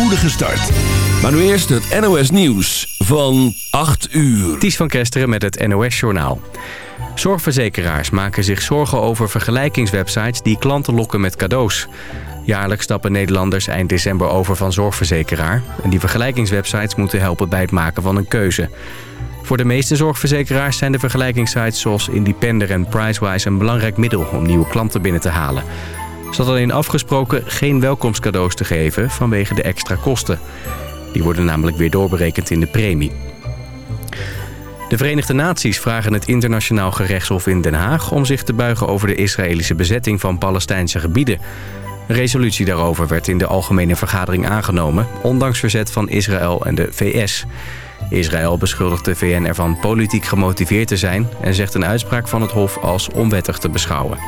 spoedige start. Maar nu eerst het NOS Nieuws van 8 uur. Ties van Kesteren met het NOS Journaal. Zorgverzekeraars maken zich zorgen over vergelijkingswebsites... die klanten lokken met cadeaus. Jaarlijks stappen Nederlanders eind december over van zorgverzekeraar. En die vergelijkingswebsites moeten helpen bij het maken van een keuze. Voor de meeste zorgverzekeraars zijn de vergelijkingssites zoals Independer en Pricewise een belangrijk middel om nieuwe klanten binnen te halen. Ze had alleen afgesproken geen welkomstcadeaus te geven vanwege de extra kosten. Die worden namelijk weer doorberekend in de premie. De Verenigde Naties vragen het internationaal gerechtshof in Den Haag... om zich te buigen over de Israëlische bezetting van Palestijnse gebieden. Een resolutie daarover werd in de algemene vergadering aangenomen... ondanks verzet van Israël en de VS. Israël beschuldigt de VN ervan politiek gemotiveerd te zijn... en zegt een uitspraak van het hof als onwettig te beschouwen.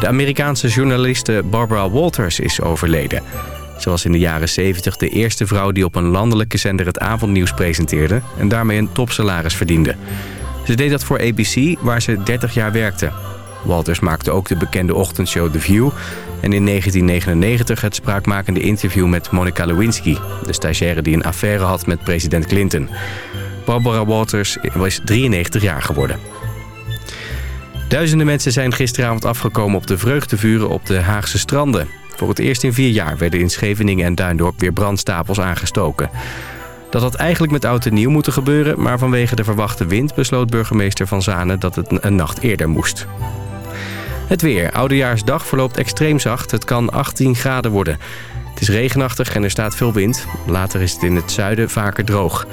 De Amerikaanse journaliste Barbara Walters is overleden. Ze was in de jaren 70 de eerste vrouw die op een landelijke zender het avondnieuws presenteerde... en daarmee een topsalaris verdiende. Ze deed dat voor ABC, waar ze 30 jaar werkte. Walters maakte ook de bekende ochtendshow The View... en in 1999 het spraakmakende interview met Monica Lewinsky... de stagiaire die een affaire had met president Clinton. Barbara Walters was 93 jaar geworden. Duizenden mensen zijn gisteravond afgekomen op de vreugdevuren op de Haagse stranden. Voor het eerst in vier jaar werden in Scheveningen en Duindorp weer brandstapels aangestoken. Dat had eigenlijk met oud en nieuw moeten gebeuren... maar vanwege de verwachte wind besloot burgemeester Van Zanen dat het een nacht eerder moest. Het weer. Oudejaarsdag verloopt extreem zacht. Het kan 18 graden worden. Het is regenachtig en er staat veel wind. Later is het in het zuiden vaker droog.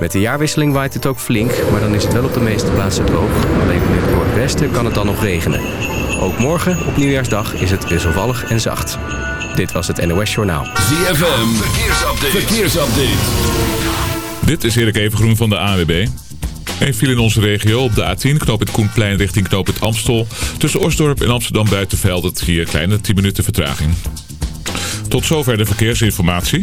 Met de jaarwisseling waait het ook flink, maar dan is het wel op de meeste plaatsen droog. Alleen in het noordwesten kan het dan nog regenen. Ook morgen, op nieuwjaarsdag, is het wisselvallig en zacht. Dit was het NOS Journaal. ZFM, verkeersupdate. verkeersupdate. Dit is Erik Evengroen van de AWB. Een viel in onze regio op de A10, knoop het Koenplein richting knoop het Amstel. Tussen Osdorp en Amsterdam Buitenveld het hier kleine 10 minuten vertraging. Tot zover de verkeersinformatie.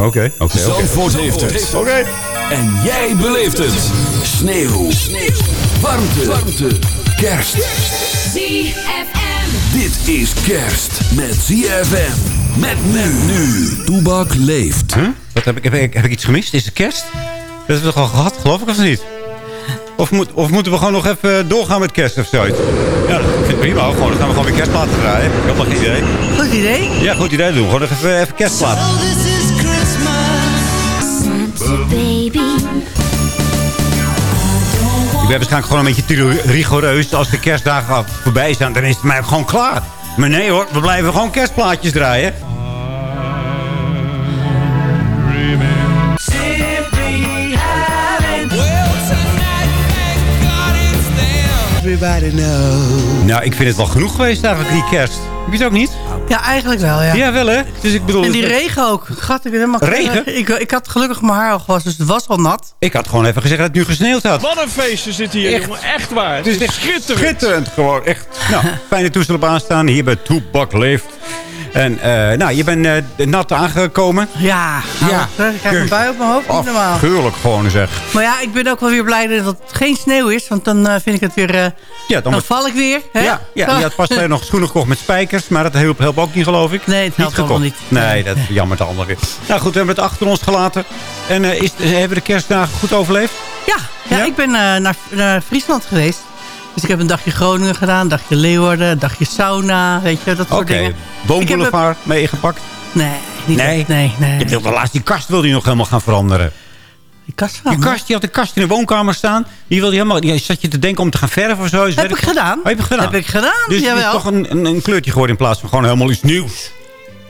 Oké, oké, oké. Zandvoort heeft het. Oké. En jij beleeft het. Sneeuw. Sneeuw. Warmte. Warmte. Kerst. ZFM. Dit is kerst met ZFM. Met men nu. Toebak leeft. Huh? Wat heb ik, heb, ik, heb ik iets gemist? Is het kerst? Dat hebben we toch al gehad, geloof ik of niet? Of, moet, of moeten we gewoon nog even doorgaan met kerst of zoiets? Ja, dat vind ik prima. Gewoon, dan gaan we gewoon weer kerstplaten draaien. Ik heb nog geen idee. Goed idee. Ja, goed idee doen. Gewoon nog even, even kerstplaten. Ik ben waarschijnlijk gewoon een beetje rigoureus. Als de kerstdagen voorbij zijn, dan is het mij gewoon klaar. Maar nee hoor, we blijven gewoon kerstplaatjes draaien. Nou, ik vind het wel genoeg geweest eigenlijk, die kerst. Heb je het ook niet? Ja, eigenlijk wel, ja. Ja, wel hè? Dus ik bedoel... En die regen ook. Gat, ik helemaal... Regen? Ik, ik had gelukkig mijn haar al gewassen, dus het was al nat. Ik had gewoon even gezegd dat het nu gesneeuwd had. Wat een feestje zit hier, Echt. jongen. Echt waar. Het is echt schitterend. schitterend gewoon. Echt. Nou, fijne toestel op aanstaan. Hier bij Toebak Leeft. En eh, nou, je bent eh, nat aangekomen. Ja, Ja. ja. Ik krijg een bui op mijn hoofd, niet normaal. Gewoon zeg. Maar ja, ik ben ook wel weer blij dat het geen sneeuw is. Want dan eh, vind ik het weer... Ja, dan val ik weer. Hè? Ja, ja, je had pas nog schoenen gekocht met spijkers. Maar dat helpt, helpt ook niet, geloof ik. Nee, het helpt allemaal gekocht. niet. Nee, dat is jammer het andere weer. Nou goed, we hebben het achter ons gelaten. En is, hebben we de kerstdagen goed overleefd? Ja, ja, Ja? ik ben naar, naar Friesland geweest. Dus ik heb een dagje Groningen gedaan, een dagje Leeuwarden, een dagje sauna, weet je, dat soort Oké, dingen. boomboulevard meegepakt. Nee, niet Nee? echt, nee, nee. Je wilde laatst die kast wilde je nog helemaal gaan veranderen. Die kast van Die kast, die had een kast in de woonkamer staan. Die wilde je helemaal, die zat je te denken om te gaan verven of zo. Dus Heb ik gedaan. Oh, heb je gedaan? Heb ik gedaan, Dus het is jawel. toch een, een, een kleurtje geworden in plaats van gewoon helemaal iets nieuws.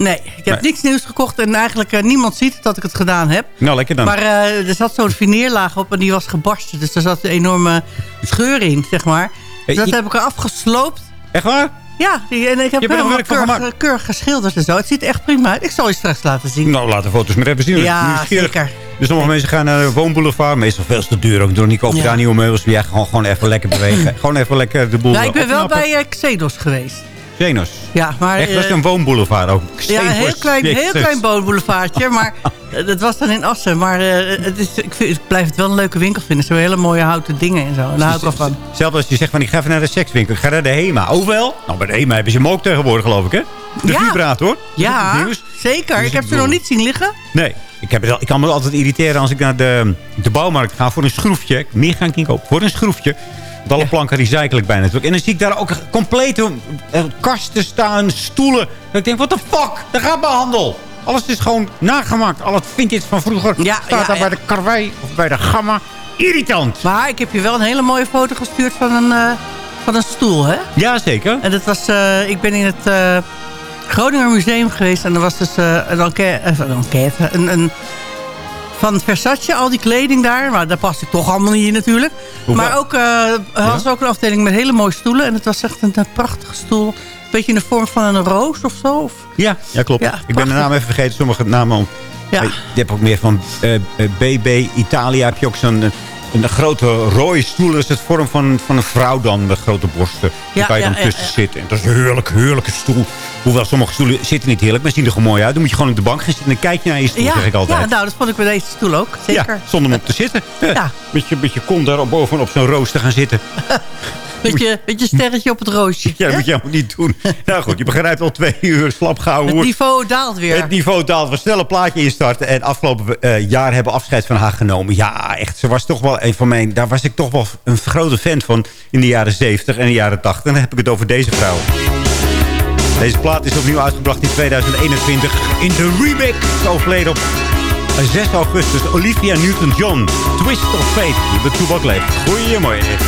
Nee, ik heb Nee. niks nieuws gekocht en eigenlijk eh, niemand ziet dat ik het gedaan heb. Nou, lekker dan. Maar eh, er zat zo'n fineerlaag op en die was gebarsten. Dus er zat een enorme scheur in, zeg maar. Dus dat heb ik eraf gesloopt. Echt waar? Ja, en ik heb Je er helemaal keurig, keurig geschilderd en zo. Het ziet er echt prima uit. Ik zal je straks laten zien. Nou, laat de foto's maar even zien. Ja, zeker. Dus sommige mensen gaan naar de woonboulevard. Meestal veel te duur ook. Door niet kopen Ja. daar nieuwe meubels. Maar jij gewoon, gewoon even lekker bewegen. gewoon even lekker de boel Ja, ik ben wel bij eh, Xenos geweest. Zenos. Ja, maar... Echt, dat is eh, een woonboulevard ook. Ja, een heel klein, heel klein bootboulevardje. Maar dat was dan in Assen. Maar eh, het is, ik, vind, ik blijf het wel een leuke winkel vinden. Ze hebben hele mooie houten dingen en zo. En daar hou ik wel van. Zelfs als je zegt van ik ga even naar de sekswinkel. Ik ga naar de HEMA. Wel? Nou, bij de HEMA hebben ze hem ook tegenwoordig geloof ik hè? De Ja. vibrator. Ja, zeker. Dus Ik heb ze nog niet zien liggen. Nee. Ik, heb ik kan me altijd irriteren als ik naar de, de bouwmarkt ga voor een schroefje. Meer ga ik niet kopen. Voor een schroefje. Want alle planken recycle ik bijna natuurlijk. En dan zie ik daar ook complete eh, kasten staan, stoelen. Dat ik denk, what the fuck? Daar gaat mijn handel. Alles is gewoon nagemaakt. Al het vintage van vroeger Ja, staat ja, daar ja. bij de karwei of bij de gamma. Irritant. Maar ik heb je wel een hele mooie foto gestuurd van een, eh, van een stoel, hè? Jazeker. En dat was... eh, ik ben in het eh, Groninger Museum geweest. En er was dus een enquête... een enquête een, een, van Versace, al die kleding daar. Maar daar past ik toch allemaal niet in natuurlijk. Maar ook, er was ook een afdeling met hele mooie stoelen. En het was echt een, een prachtige stoel. Een beetje in de vorm van een roos of zo. Of, Ja, ja klopt. Ja, ik ben de naam even vergeten. Sommige namen al. ja. Je hebt ook meer van eh, eh, BB Italia. Heb je ook zo'n eh, een grote rode stoel. Dat is het vorm van, van een vrouw dan. Met grote borsten. Daar Ja, kan je ja, dan tussen ja. zitten. En dat is een heerlijk, heerlijke stoel. Hoewel sommige stoelen zitten niet heerlijk. Maar zien er gewoon mooi uit. Dan moet je gewoon op de bank gaan zitten. En dan kijk je naar je stoel, ja, zeg ik altijd. ja, nou, dat vond ik bij deze stoel ook. Zeker. Ja, zonder om op te zitten. Ja. Met, je, met je kont daar bovenop zo'n roos te gaan zitten. Met je, met je sterretje op het roosje. Ja, dat moet je helemaal niet doen. nou goed, je begrijpt al twee uur slap gehouden. Het niveau daalt weer. Het niveau daalt. We snel een plaatje instarten. En afgelopen eh, jaar hebben we afscheid van haar genomen. Ja, echt. Ze was toch wel een van mijn... Daar was ik toch wel een grote fan van in de jaren 70 en de jaren 80. En dan heb ik het over deze vrouw. Deze plaat is opnieuw uitgebracht in 2021. In de remake. Overleden op 6 augustus. Olivia Newton-John. Twist of Fate. Bent Toebak leeft. Goeiemorgen.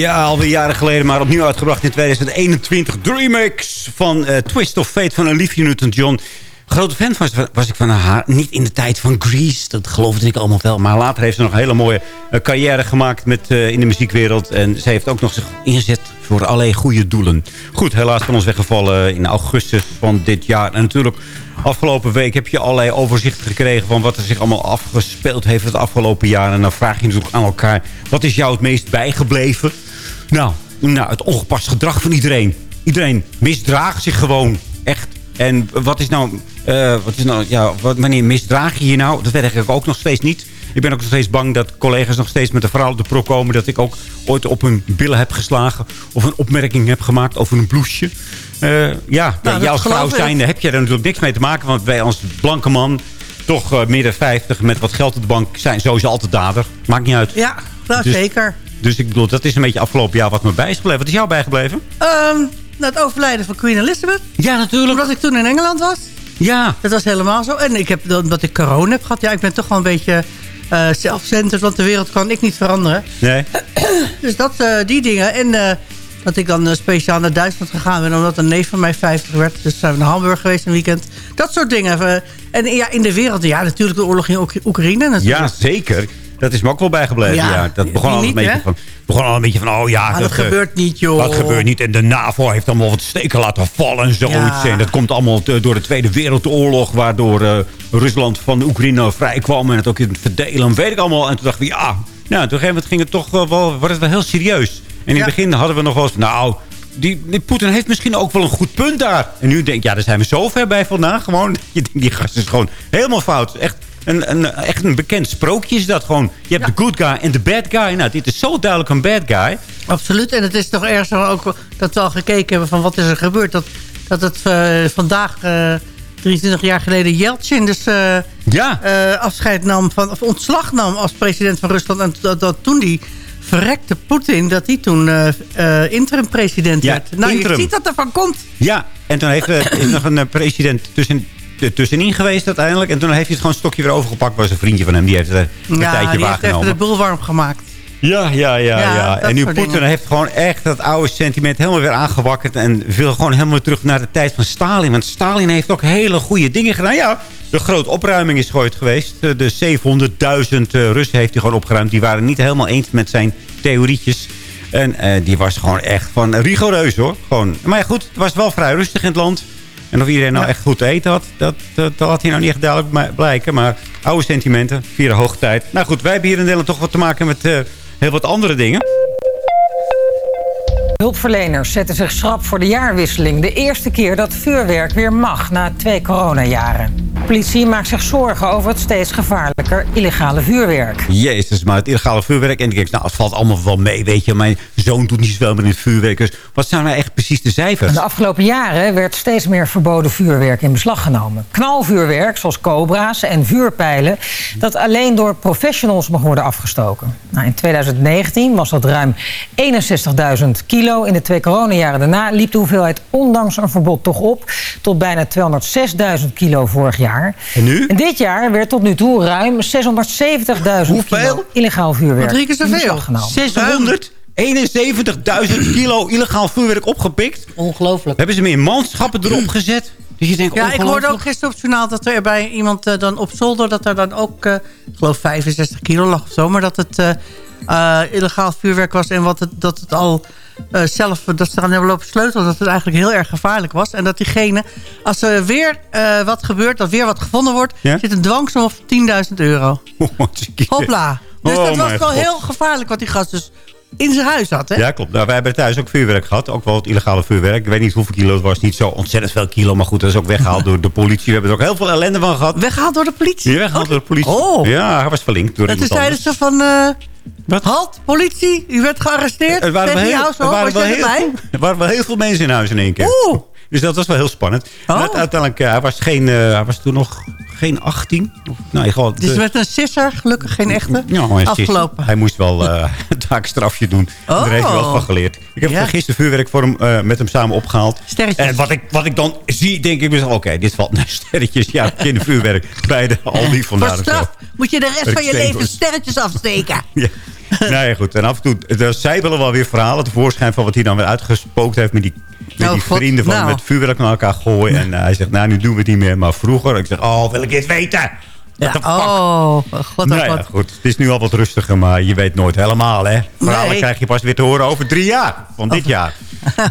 Ja, alweer jaren geleden, maar opnieuw uitgebracht in 2021. De remix van eh, Twist of Fate van Olivia Newton-John. Grote fan was, was ik van haar. Niet in de tijd van Grease, dat geloofde ik allemaal wel. Maar later heeft ze nog een hele mooie eh, carrière gemaakt met, eh, in de muziekwereld. En ze heeft ook nog zich ingezet voor allerlei goede doelen. Goed, helaas van ons weggevallen in augustus van dit jaar. En natuurlijk, afgelopen week heb je allerlei overzichten gekregen... van wat er zich allemaal afgespeeld heeft het afgelopen jaar. En dan vraag je natuurlijk aan elkaar... wat is jou het meest bijgebleven? Nou, nou het ongepast gedrag van iedereen. Iedereen misdraagt zich gewoon echt. En wat is nou... eh, wat is nou ja, wat, wanneer misdraag je je nou? Dat weet ik ook nog steeds niet. Ik ben ook nog steeds bang dat collega's nog steeds met de verhaal op de pro komen... dat ik ook ooit op hun billen heb geslagen... of een opmerking heb gemaakt over een blouseje. Eh, ja, Nou, als vrouw zijnde heb je er natuurlijk niks mee te maken... want wij als blanke man, toch eh, midden 50... met wat geld op de bank, zijn sowieso altijd dader. Maakt niet uit. Ja, nou, Dus- zeker. Dus ik bedoel, dat is een beetje afgelopen jaar wat me bij is gebleven. Wat is jou bijgebleven? Nou, het overlijden van Queen Elizabeth. Ja, natuurlijk. Omdat ik toen in Engeland was. Ja, Dat was helemaal zo. En ik heb, omdat ik corona heb gehad. Ja, ik ben toch wel een beetje eh zelfcenterd. Want de wereld kan ik niet veranderen. nee. Dus dat, eh, die dingen. En eh, dat ik dan speciaal naar Duitsland gegaan ben. Omdat een neef van mij 50 werd. Dus zijn we naar Hamburg geweest een weekend. Dat soort dingen. En ja, in de wereld. Ja, natuurlijk de oorlog in Oek- Oekraïne. natuurlijk. Ja, zeker. Dat is me ook wel bijgebleven. Ja, Ja, dat begon al, een beetje van, begon al een beetje van, oh ja... Maar dat, eh, gebeurt niet, joh. Dat gebeurt niet. En de NAVO heeft allemaal wat steken laten vallen en zoiets. Ja. En dat komt allemaal door de Tweede Wereldoorlog... waardoor eh, Rusland van Oekraïne vrijkwam... en het ook in het verdelen, weet ik allemaal. En toen dachten we, ja... Nou, op een gegeven moment ging het toch wel, wel, wordt het wel heel serieus. En in Ja. het begin hadden we nog wel eens... Nou, die, die Poetin heeft misschien ook wel een goed punt daar. En nu denk ik, ja, daar zijn we zo ver bij vandaan. Gewoon, je denkt, die gast is gewoon helemaal fout. Echt een, een, echt een bekend sprookje is dat gewoon. Je hebt de good guy en de bad guy. Nou, dit is zo duidelijk een bad guy. Absoluut. En het is toch ergens ook dat we al gekeken hebben van wat is er gebeurd. Dat, dat het eh, vandaag, eh 23 jaar geleden, Yeltsin dus eh, Ja, eh, afscheid nam, van, of ontslag nam als president van Rusland. En dat, dat toen die verrekte Poetin, dat hij toen eh, eh, interim-president Ja, werd. Nou, interim. je ziet dat er van komt. ja. En toen heeft er nog een eh, president tussen, er tussenin geweest uiteindelijk. En toen heeft hij het gewoon een stokje weer overgepakt. was een vriendje van hem, die heeft het een Ja, tijdje die heeft waargenomen. de boel warm gemaakt. Ja, ja, ja. Ja, En nu Poetin heeft gewoon echt dat oude sentiment helemaal weer aangewakkerd. En wil gewoon helemaal terug naar de tijd van Stalin. Want Stalin heeft ook hele goede dingen gedaan. Ja, de grote opruiming is ooit geweest. De de 700.000 eh, Russen heeft hij gewoon opgeruimd. Die waren niet helemaal eens met zijn theorietjes. En eh, die was gewoon echt van rigoureus hoor. Gewoon. Maar ja, goed, het was wel vrij rustig in het land. En of iedereen nou Ja. echt goed te eten had, dat, dat, dat had hij nou niet echt duidelijk blijken. Maar oude sentimenten, vieren hoogtijd. Nou goed, wij hebben hier in Nederland toch wat te maken met eh, heel wat andere dingen. Hulpverleners zetten zich schrap voor de jaarwisseling. De eerste keer dat vuurwerk weer mag na twee coronajaren. Politie maakt zich zorgen over het steeds gevaarlijker illegale vuurwerk. Jezus, maar het illegale vuurwerk. En ik denk, nou, het valt allemaal wel mee, weet je. Mijn zoon doet niet zoveel met het vuurwerk. Dus wat zijn nou echt precies de cijfers? De afgelopen jaren werd steeds meer verboden vuurwerk in beslag genomen. Knalvuurwerk, zoals cobra's en vuurpijlen... dat alleen door professionals mag worden afgestoken. Nou, in 2019 was dat ruim 61.000 kilo. In de twee coronajaren daarna liep de hoeveelheid ondanks een verbod toch op... tot bijna 206.000 kilo vorig jaar. En nu? En dit jaar werd tot nu toe ruim 670.000 kilo illegaal vuurwerk Wat drie keer zoveel. beslag genomen. 671.000 kilo illegaal vuurwerk opgepikt. Ongelooflijk. Hebben ze meer manschappen erop gezet? Dus je denkt, Ja, ik hoorde ook gisteren op het journaal dat er bij iemand eh, dan op zolder... dat er dan ook, eh, ik geloof 65 kilo lag of zo... maar dat het eh, eh, illegaal vuurwerk was... en wat het, dat het al eh, zelf, dat ze eraan hebben lopen sleutelen... dat het eigenlijk heel erg gevaarlijk was. En dat diegene, als er weer eh, wat gebeurt, dat weer wat gevonden wordt... Ja? zit een dwangsom van 10.000 euro. Hopla. Dus Oh dat was wel God. heel gevaarlijk wat die gast dus in zijn huis had. Hè? Ja, klopt. Nou, wij hebben thuis ook vuurwerk gehad. Ook wel het illegale vuurwerk. Ik weet niet hoeveel kilo het was. Niet zo ontzettend veel kilo. Maar goed, dat is ook weggehaald door de politie. We hebben er ook heel veel ellende van gehad. Weggehaald door de politie. Weggehaald door de politie. Oh. Ja, hij was verlinkt door Dat is iemand tijdens van... eh, Wat? halt, politie, u werd geëarresteerd. Er waren, heel, er, waren heel er waren wel heel veel mensen in huis in één keer. Oeh. Dus dat was wel heel spannend. En Oh. uite- uiteindelijk, ja, hij, was geen, eh, hij was toen nog geen 18. Of, nee, gewoon... Dus met een sisser, gelukkig geen echte, ja, is- afgelopen. Hij moest wel eh een taakstrafje doen. Oh. Daar heeft hij wel van geleerd. Ik heb Ja. gisteren vuurwerk voor hem, eh, met hem samen opgehaald. Sterretjes. En wat ik, wat ik dan zie, denk ik mezelf... Oké, dit valt naar sterretjes. Ja, kindervuurwerk bij de Aldi Voor vandaar. straf moet je de rest van je leven sterretjes afsteken. Ja. Ja, goed. En af en toe, zij willen wel weer verhalen tevoorschijn van wat hij dan weer uitgespookt heeft met die, met Oh, die God, vrienden van nou. met vuurwerk naar elkaar gooien. En eh, hij zegt, nou, nu doen we het niet meer. Maar vroeger, ik zeg, oh, wil ik dit weten? Ja, oh, god, Nou ja, goed. Het is nu al wat rustiger, maar je weet nooit helemaal, hè. Verhalen Nee. krijg je pas weer te horen over drie jaar van dit jaar.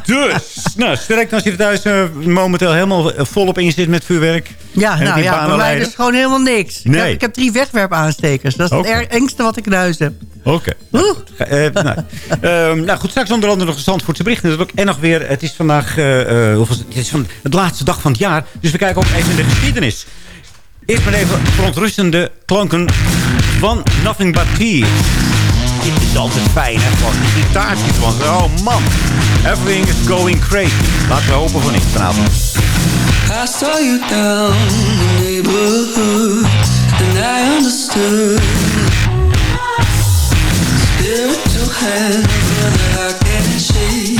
Dus, nou, sterk als je er thuis eh, momenteel helemaal eh, volop in zit met vuurwerk. Ja, nou ja, bij mij is gewoon helemaal niks. Ik, Nee. heb, ik heb drie wegwerpaanstekers. Dat is het engste wat ik in huis heb. Oké. Oeh. Eh, nou, Ehm, nou goed, straks onder andere nog de Zandvoortse berichten natuurlijk. En nog weer, het is vandaag? Het is van het laatste dag van het jaar. Dus we kijken ook even in de geschiedenis. Eerst maar even verontrustende klanken van Nothing But Tears. Dit is altijd fijn, hè? Gewoon die gitaartjes van, oh man. Everything is going crazy. Laten we hopen van niet vanavond. I saw you down the neighborhood, and I understood. Spiritual hand that I can't shake.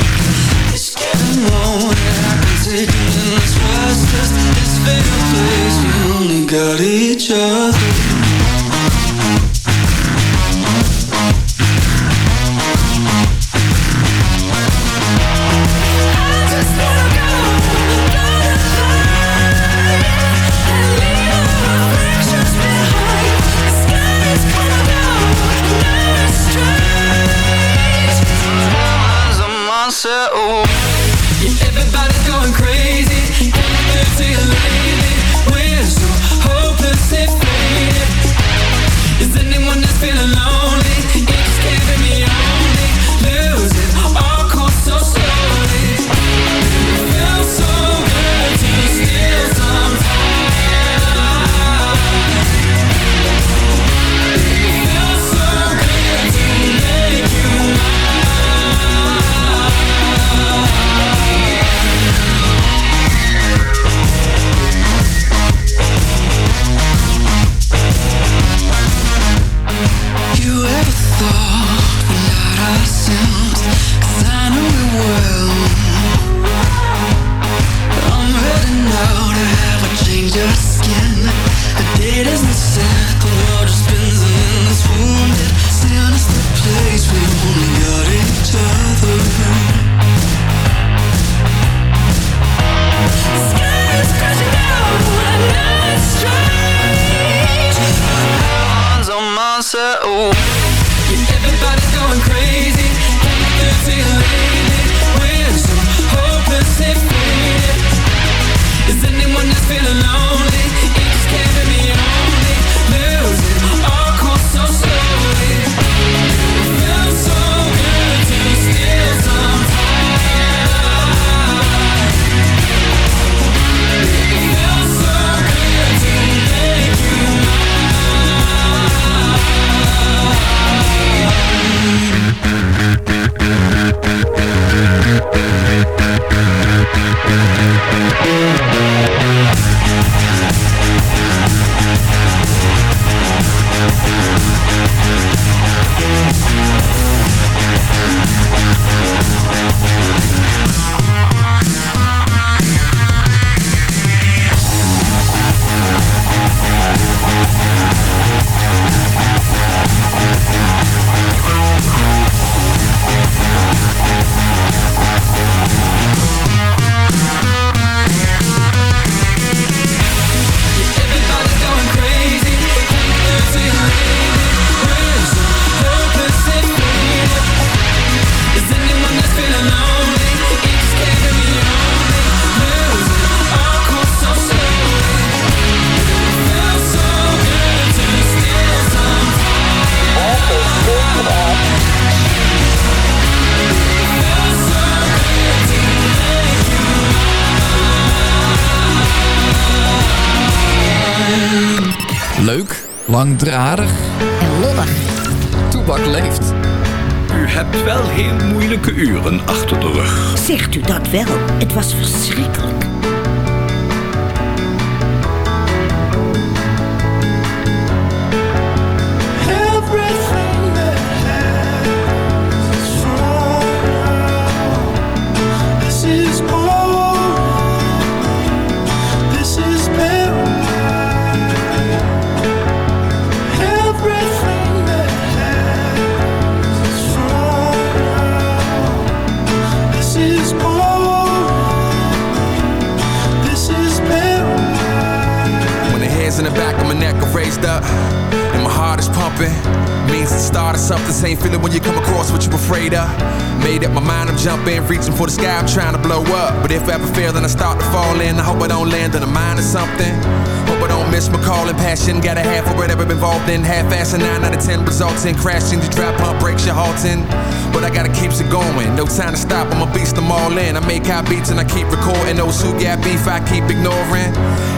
It's getting more got each other. I just Everybody's means the start of something. Same feeling when you come across what you're afraid of. Made up my mind, I'm jumping, reaching for the sky, I'm trying to blow up. But if I ever fail, then I start to fall in. I hope I don't land in a mine or something. I don't miss my call and passion. Got a half of whatever involved in. Half ass and nine out of ten results in crashing. Your trap pump breaks your halting. But I gotta keep it going. No time to stop, I'm a beast, I'm all in. I make high beats and I keep recording. Those who got beef, I keep ignoring.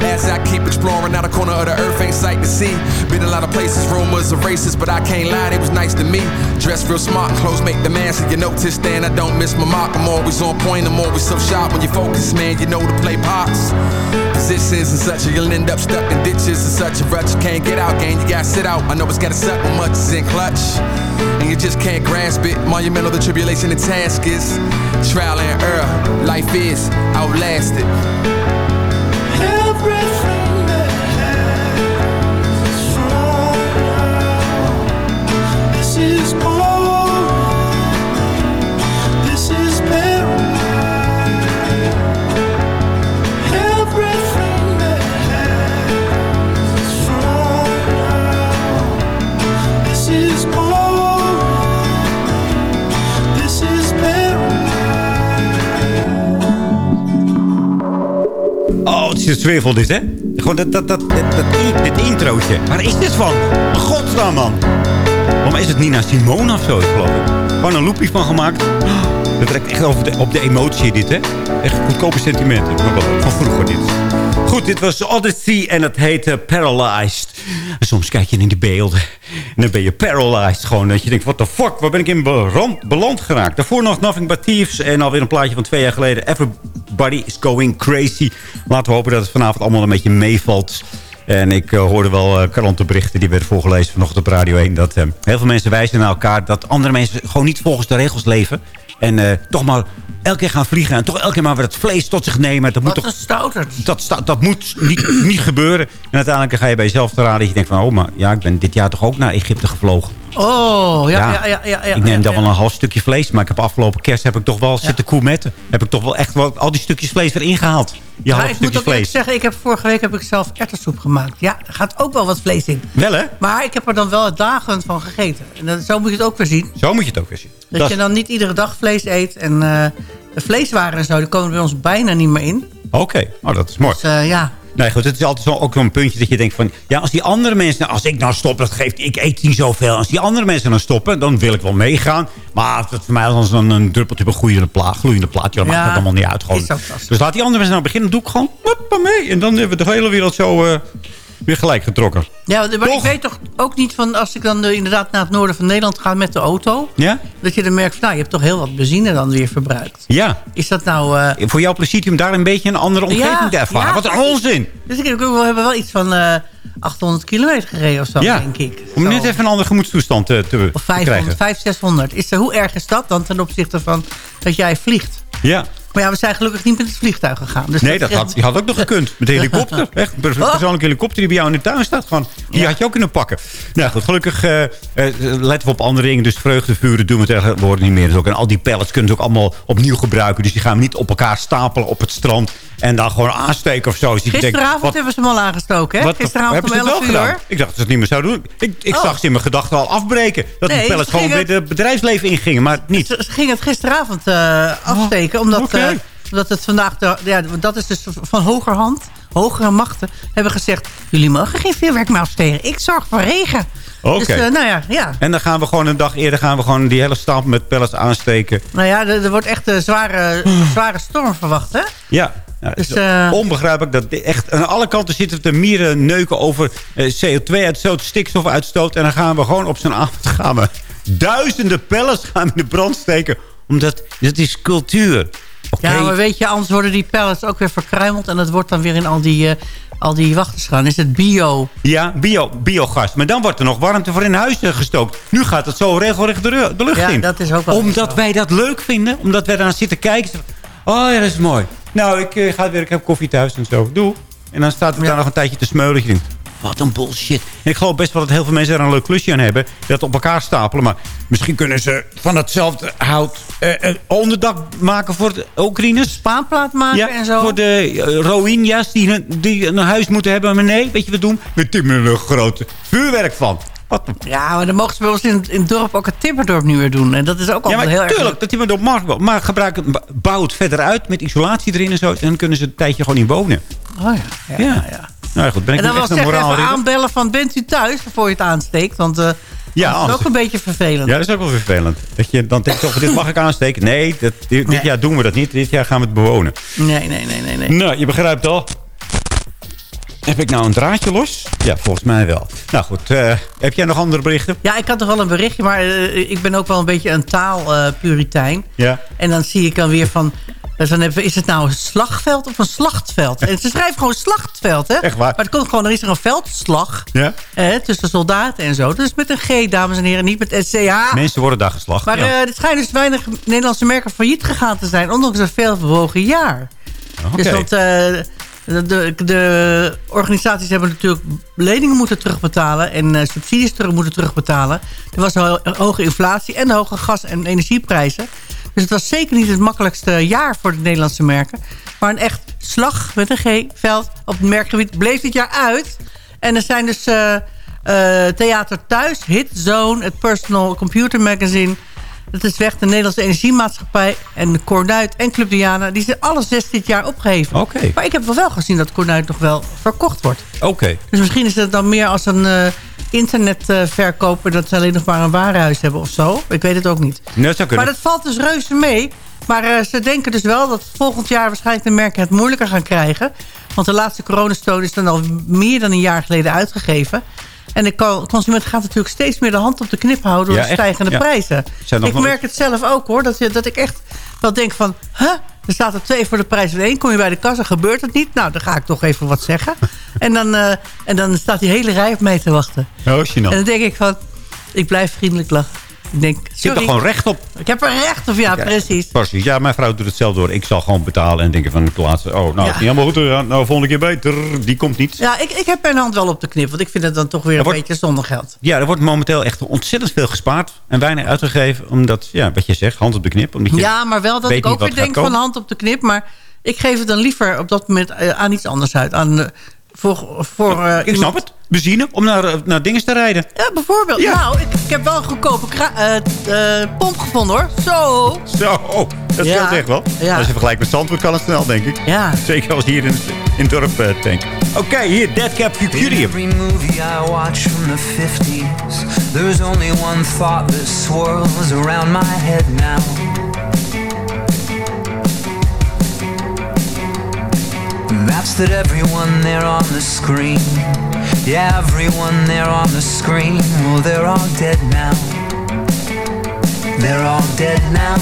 As I keep exploring, out a corner of the earth ain't sight to see. Been a lot of places, rumors of races, but I can't lie, they was nice to me. Dressed real smart, clothes make the man, so you notice then I don't miss my mark. I'm always on point, I'm always so sharp. When you focus, man, you know to play parts. Positions and such, you'll end up stuck in ditches and such a rut. You can't get out, gang, you gotta sit out. I know it's gotta suck when much is in clutch. And you just can't grasp it. Monumental, the tribulation, the task is trial and error. Life is outlasted. Everything Oh, het is een zwevel dit, hè? Gewoon dat, dat, dat, dat, dit introotje. Waar is dit van? Godsnaam, man. Waarom is het Nina Simone of zo, geloof ik? Gewoon een loopje van gemaakt. Dat trekt echt over op de emotie, dit, hè? Echt goedkope sentimenten. Van vroeger, dit. Goed, dit was Odyssey en het heette Paralyzed. En soms kijk je in de beelden en dan ben je paralyzed. Gewoon dat je denkt, what the fuck, waar ben ik in beland, geraakt? Daarvoor nog Nothing But Thieves en alweer een plaatje van twee jaar geleden. Everybody is going crazy. Laten we hopen dat het vanavond allemaal een beetje meevalt. En ik eh, hoorde wel eh, krantenberichten, die werden voorgelezen vanochtend op Radio 1... dat eh, heel veel mensen wijzen naar elkaar dat andere mensen gewoon niet volgens de regels leven. En eh, toch maar elke keer gaan vliegen en toch elke keer maar weer het vlees tot zich nemen. Dat moet toch dat, sta- dat moet niet, niet gebeuren. En uiteindelijk ga je bij jezelf te raden. Dat je denkt van, oh, maar ja, ik ben dit jaar toch ook naar Egypte gevlogen. Oh, ja, ja, ja. ja, ja, ik neem dan wel een half stukje vlees. Maar ik heb afgelopen kerst heb ik toch wel zitten koemetten. Heb ik toch wel echt wel al die stukjes vlees erin gehaald. Die Ja, half ik moet eerlijk vlees. zeggen, ik heb, vorige week heb ik zelf erwtensoep gemaakt. Ja, er gaat ook wel wat vlees in. Wel hè? Maar ik heb er dan wel dagen van gegeten. En zo moet je het ook weer zien. Zo moet je het ook weer zien. Dat, Dat je dan niet iedere dag vlees eet. En eh, de vleeswaren en zo, die komen bij ons bijna niet meer in. Oké, oh, dat is mooi. Dus eh, ja, Nee, goed, het is altijd zo, ook zo'n puntje dat je denkt van... Ja, als die andere mensen... Als ik nou stop, dat geeft... Ik eet niet zoveel. Als die andere mensen dan stoppen, dan wil ik wel meegaan. Maar dat voor mij is dan een druppeltje op een plaat. Gloeiende plaat, ja, dat maakt het allemaal niet uit. Gewoon. Dus laat die andere mensen nou beginnen. Dan doe ik gewoon hoppa mee. En dan hebben we de hele wereld zo eh, weer gelijk getrokken. ja maar Toch? ik weet toch ook niet van... als ik dan eh, inderdaad naar het noorden van Nederland ga met de auto... Ja? dat je dan merkt van, nou, je hebt toch heel wat benzine dan weer verbruikt. Ja. Is dat nou... eh, Voor jouw plezier om daar een beetje een andere omgeving Ja, te ervaren. ja, Wat een onzin. dus ik, we hebben wel iets van eh 800 kilometer gereden of zo, Ja. denk ik. Om Zo. net even een andere gemoedstoestand te, te Of krijgen. 500, 500, 600. Is er, hoe erg is dat dan ten opzichte van dat jij vliegt? Ja. Maar ja, we zijn gelukkig niet met het vliegtuig gegaan. Dus Nee, dat had, die had ook nog gekund. Met de helikopter. Echt, een Oh. persoonlijke helikopter die bij jou in de tuin staat. Gewoon, die Ja. had je ook kunnen pakken. Nou goed, gelukkig eh, letten we op andere dingen. Dus vreugdevuren doen we tegenwoordig niet meer. Dus ook, en al die pallets kunnen ze ook allemaal opnieuw gebruiken. Dus die gaan we niet op elkaar stapelen op het strand. En dan gewoon aansteken of zo. Dus Gisteravond wat- hebben ze hem al aangestoken, hè? wat- Gisteravond om ze het 11 wel uur. gedaan? Ik dacht dat ze het niet meer zouden doen. Ik, ik Oh. zag ze in mijn gedachten al afbreken. Dat Nee, die pallets ze gewoon weer het bedrijfsleven ingingen. Maar niet. Ze, ze gingen het gisteravond eh, afsteken, omdat, oké. eh, omdat het vandaag... De, ja, dat is dus van hogerhand, hogere machten, hebben gezegd... jullie mogen geen vuurwerk meer afsteken. Ik zorg voor regen. Oké. Dus eh, nou ja, ja. En dan gaan we gewoon een dag eerder gaan we gewoon die hele stapel met pellets aansteken. Nou ja, er, er wordt echt een zware, zware storm verwacht, hè? Ja. Nou, Dus, eh, onbegrijpelijk dat echt aan alle kanten zitten de mieren neuken over eh, CO2-uitstoot, stikstofuitstoot. En dan gaan we gewoon op zo'n avond gaan we duizenden pellets gaan in de brand steken. Omdat, dat is cultuur. Ja, maar weet je, anders worden die pallets ook weer verkruimeld... en dat wordt dan weer in al die, eh, al die wachters gaan. Is het bio? Ja, bio, biogas. Maar dan wordt er nog warmte voor in huis gestookt. Nu gaat het zo regelrecht de, lucht Ja, in. dat is ook wel Omdat wij dat leuk vinden. Omdat wij daarna zitten kijken. Oh ja, dat is mooi. Nou, ik eh, ga weer, ik heb koffie thuis en zo. Doe. En dan staat het daar nog een tijdje te smeulen. Dat je denkt, wat een bullshit. En ik geloof best wel dat heel veel mensen er een leuk klusje aan hebben. Dat op elkaar stapelen. Maar misschien kunnen ze van hetzelfde hout eh, een onderdak maken voor de Oekraïners. Spaanplaat maken Ja, en zo. voor de uh, Rohingya's die, een- die een huis moeten hebben. Maar nee, weet je wat doen? We timmeren er een groot vuurwerk van. Wat Ja, maar dan mogen ze bij ons in, in het dorp ook het timmerdorp nu weer doen. En dat is ook ja, maar heel erg tuurlijk, dat die maar op markt wel. Maar gebruik bouw het verder uit met isolatie erin en zo. En dan kunnen ze een tijdje gewoon in wonen. Oh ja, ja, Ja. ja. Nou goed, ben ik En dan wel zeggen, even aanbellen van bent u thuis voor je het aansteekt. Want eh, Ja, dat is anders- ook een beetje vervelend. Ja, dat is ook wel vervelend. Dat je dan denkt, toch, dit mag ik aansteken. Nee, dat, dit, dit jaar doen we dat niet. Dit jaar gaan we het bewonen. Nee, nee, nee, nee. nee. Nou, je begrijpt al. Heb ik nou een draadje los? Ja, volgens mij wel. Nou goed, eh, heb jij nog andere berichten? Ja, ik had toch wel een berichtje, maar eh, ik ben ook wel een beetje een taalpuritein. Ja. en dan zie ik dan weer van... dus dan hebben we, is het nou een slagveld of een slachtveld? En ze schrijven gewoon slachtveld, hè? Echt waar? Maar het komt gewoon, er is er een veldslag Ja? tussen soldaten en zo. Dus met een G, dames en heren, niet met SCH. Mensen worden daar geslacht. Maar ja. eh, er schijnen dus weinig Nederlandse merken failliet gegaan te zijn... ondanks een veel bewogen jaar. Oké. Dus want eh, de, de, organisaties hebben natuurlijk leningen moeten terugbetalen... en eh, subsidies terug moeten terugbetalen. Er was ho- hoge inflatie en hoge gas- en energieprijzen. Dus het was zeker niet het makkelijkste jaar voor de Nederlandse merken. Maar een echt slag met een G-veld op het merkgebied bleef dit jaar uit. En er zijn dus eh, Theater Thuis, Hit Zone, het Personal Computer Magazine... Dat is weg, de Nederlandse Energiemaatschappij en de Cornuit en Club Diana. Die zijn alle zes dit jaar opgeheven. Oké. Maar ik heb wel wel gezien dat Cornuit nog wel verkocht wordt. Oké. Dus misschien is het dan meer als een eh internetverkoper... dat ze alleen nog maar een warenhuis hebben of zo. Ik weet het ook niet. Nee, dat. Maar dat valt dus reuze mee. Maar eh, ze denken dus wel dat volgend jaar waarschijnlijk de merken het moeilijker gaan krijgen. Want de laatste coronasteun is dan al meer dan een jaar geleden uitgegeven. En de co- consument gaat natuurlijk steeds meer de hand op de knip houden... door Ja, de stijgende Ja. prijzen. Ik merk het zelf ook hoor. Dat, je- dat ik echt wel denk van... Huh? Er staat er twee voor de prijs van één. Kom je bij de kassa, gebeurt het niet? Nou, dan ga ik toch even wat zeggen. en, dan, eh, en dan staat die hele rij op mij te wachten. Oh. En dan denk ik van... Ik blijf vriendelijk lachen. Ik denk, Je hebt sorry. er gewoon recht op. Ik heb er recht op, ja, precies. Precies. Ja, mijn vrouw doet het zelf door. Ik zal gewoon betalen en denken van het laatste. Oh, nou, Ja. is niet helemaal goed. gegaan. Nou, volgende keer beter. Die komt niet. Ja, ik, ik heb mijn hand wel op de knip. Want ik vind het dan toch weer Er een wordt- beetje zonder geld. Ja, er wordt momenteel echt ontzettend veel gespaard. En weinig uitgegeven. Omdat, ja, wat je zegt, hand op de knip. Omdat je Ja, maar wel dat ik ook weer denk van hand op de knip. Maar ik geef het dan liever op dat moment eh, aan iets anders uit. Aan, eh, voor, voor, eh, Ik iemand- snap het. Benzine om naar, eh, naar dingen te rijden. Ja, bijvoorbeeld. Ja. Nou, ik, ik heb wel een goedkope eh, pomp gevonden hoor. Zo. Zo, dat Ja. scheelt echt wel. Ja. Als je vergelijkt met Zandvoort kan het snel, denk ik. Ja. Zeker als hier in, in het dorp eh, tank. Oké, hier, Dead Cap Fucurium. Every movie I watch from the 50s, there's only one thought that swirls around my head now. And That's that everyone there on the screen, yeah, everyone there on the screen, well, they're all dead now. They're all dead now.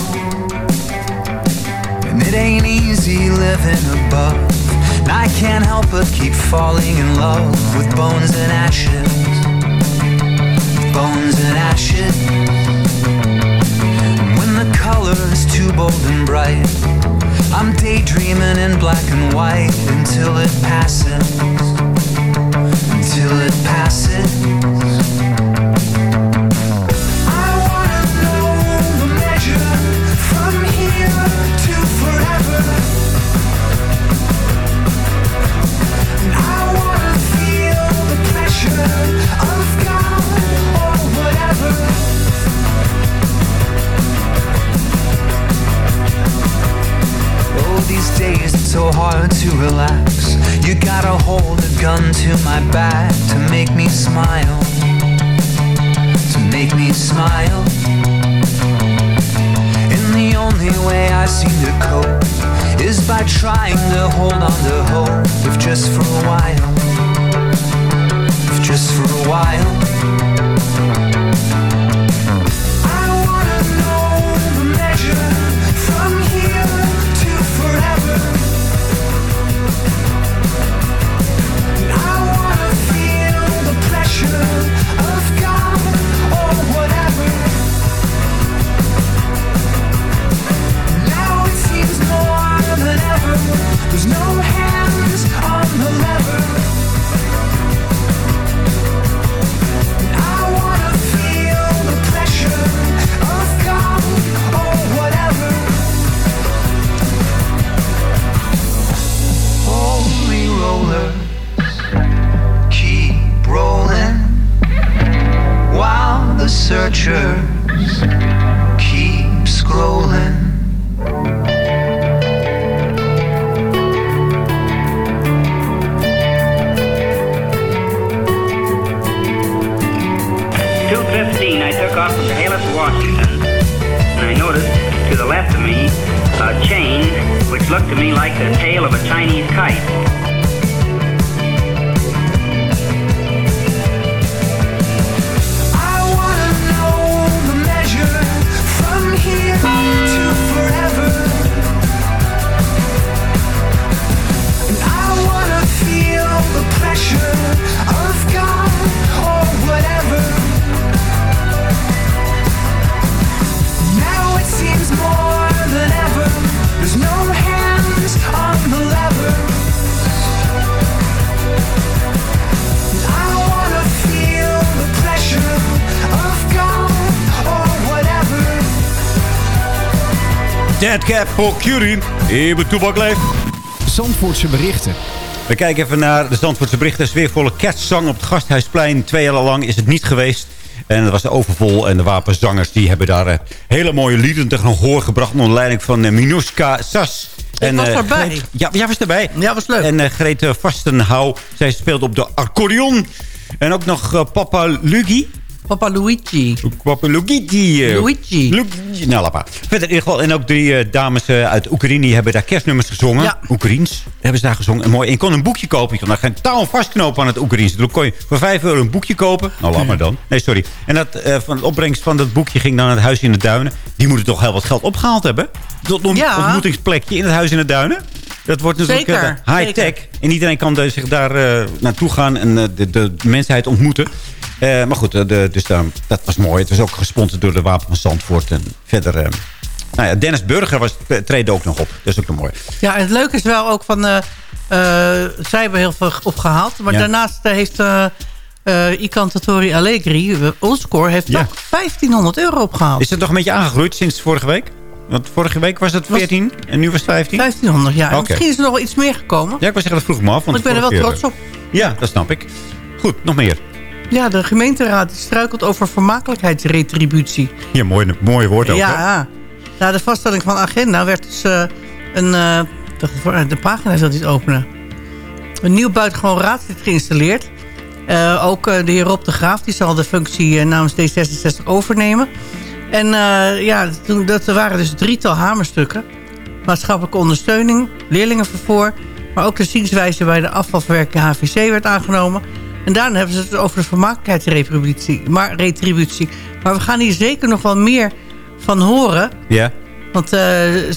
And it ain't easy living above. And I can't help but keep falling in love with bones and ashes. Bones and ashes. And when the color is too bold and bright, I'm daydreaming in black and white until it passes. So hard to relax. You gotta hold a gun to my back to make me smile. To make me smile. And the only way I seem to cope is by trying to hold on to hope, if just for a while. If just for a while. Voor Curie. Even Toebak leeft. Zandvoortse berichten. We kijken even naar de Zandvoortse berichten. Sfeervolle kerstzang op het Gasthuisplein. Twee jaar lang is het niet geweest. En het was overvol. En de wapenzangers die hebben daar eh, hele mooie lieden tegen een hoor gebracht. Onder leiding van uh, Minuska Sas. Ik was eh, erbij. Ja, jij was erbij. Ja, was leuk. En eh Greet eh, Vastenhouw. Zij speelt op de accordeon. En ook nog eh, Papa Luigi. Papa Luigi. Papa Luigi. Luigi. Luigi. Nou, laat maar. Verder in ieder geval. En ook drie eh, dames eh, uit Oekraïne hebben daar kerstnummers gezongen. Ja. Oekraïens hebben ze daar gezongen. En mooi. En je kon een boekje kopen. Je kon daar geen touw vastknopen aan het Oekraïens. Dan kon je voor 5 euro een boekje kopen. Nou, laat maar dan. Nee, sorry. En dat, eh, van de opbrengst van dat boekje ging dan naar het huis in de duinen. Die moeten toch heel wat geld opgehaald hebben. Dat ont- Ja. ontmoetingsplekje in het huis in de duinen. Dat wordt natuurlijk high-tech. En iedereen kan dus zich daar naartoe gaan en de, de mensheid ontmoeten. Maar goed, de, dus daar- dat was mooi. Het was ook gesponsord door de Wapen van Zandvoort. En verder... eh, nou ja, Dennis Burger was, treedde ook nog op. Dat is ook nog mooi. Ja, en het leuke is wel ook van... eh, eh, zij hebben heel veel opgehaald. Maar Ja. daarnaast eh, heeft eh eh Ican Tatori Allegri, eh, ons score, heeft Ja. ook 1500 euro opgehaald. Is het nog een beetje aangegroeid sinds vorige week? Want vorige week was het 14 en nu was het 15? 1500, ja. Misschien is er nog wel iets meer gekomen. Ja, ik was zeggen, dat vroeg me af. Want ik ben er wel trots op. Ja, dat snap ik. Goed, nog meer. Ja, de gemeenteraad struikelt over vermakelijkheidsretributie. Ja, mooi, mooi woord ook. hè? Ja, na de vaststelling van agenda werd dus eh, een... eh, de, de pagina zal niet openen. Een nieuw buitengewoon raadslid geïnstalleerd. Eh, ook de heer Rob de Graaf die zal de functie namens D66 overnemen. En ja, toen, dat er waren dus drietal hamerstukken. Maatschappelijke ondersteuning, leerlingenvervoer... maar ook de zienswijze bij de afvalverwerking HVC werd aangenomen. En daarna hebben ze het over de vermakelijkheidsretributie. Maar, retributie. maar we gaan hier zeker nog wel meer van horen. Ja, Want eh,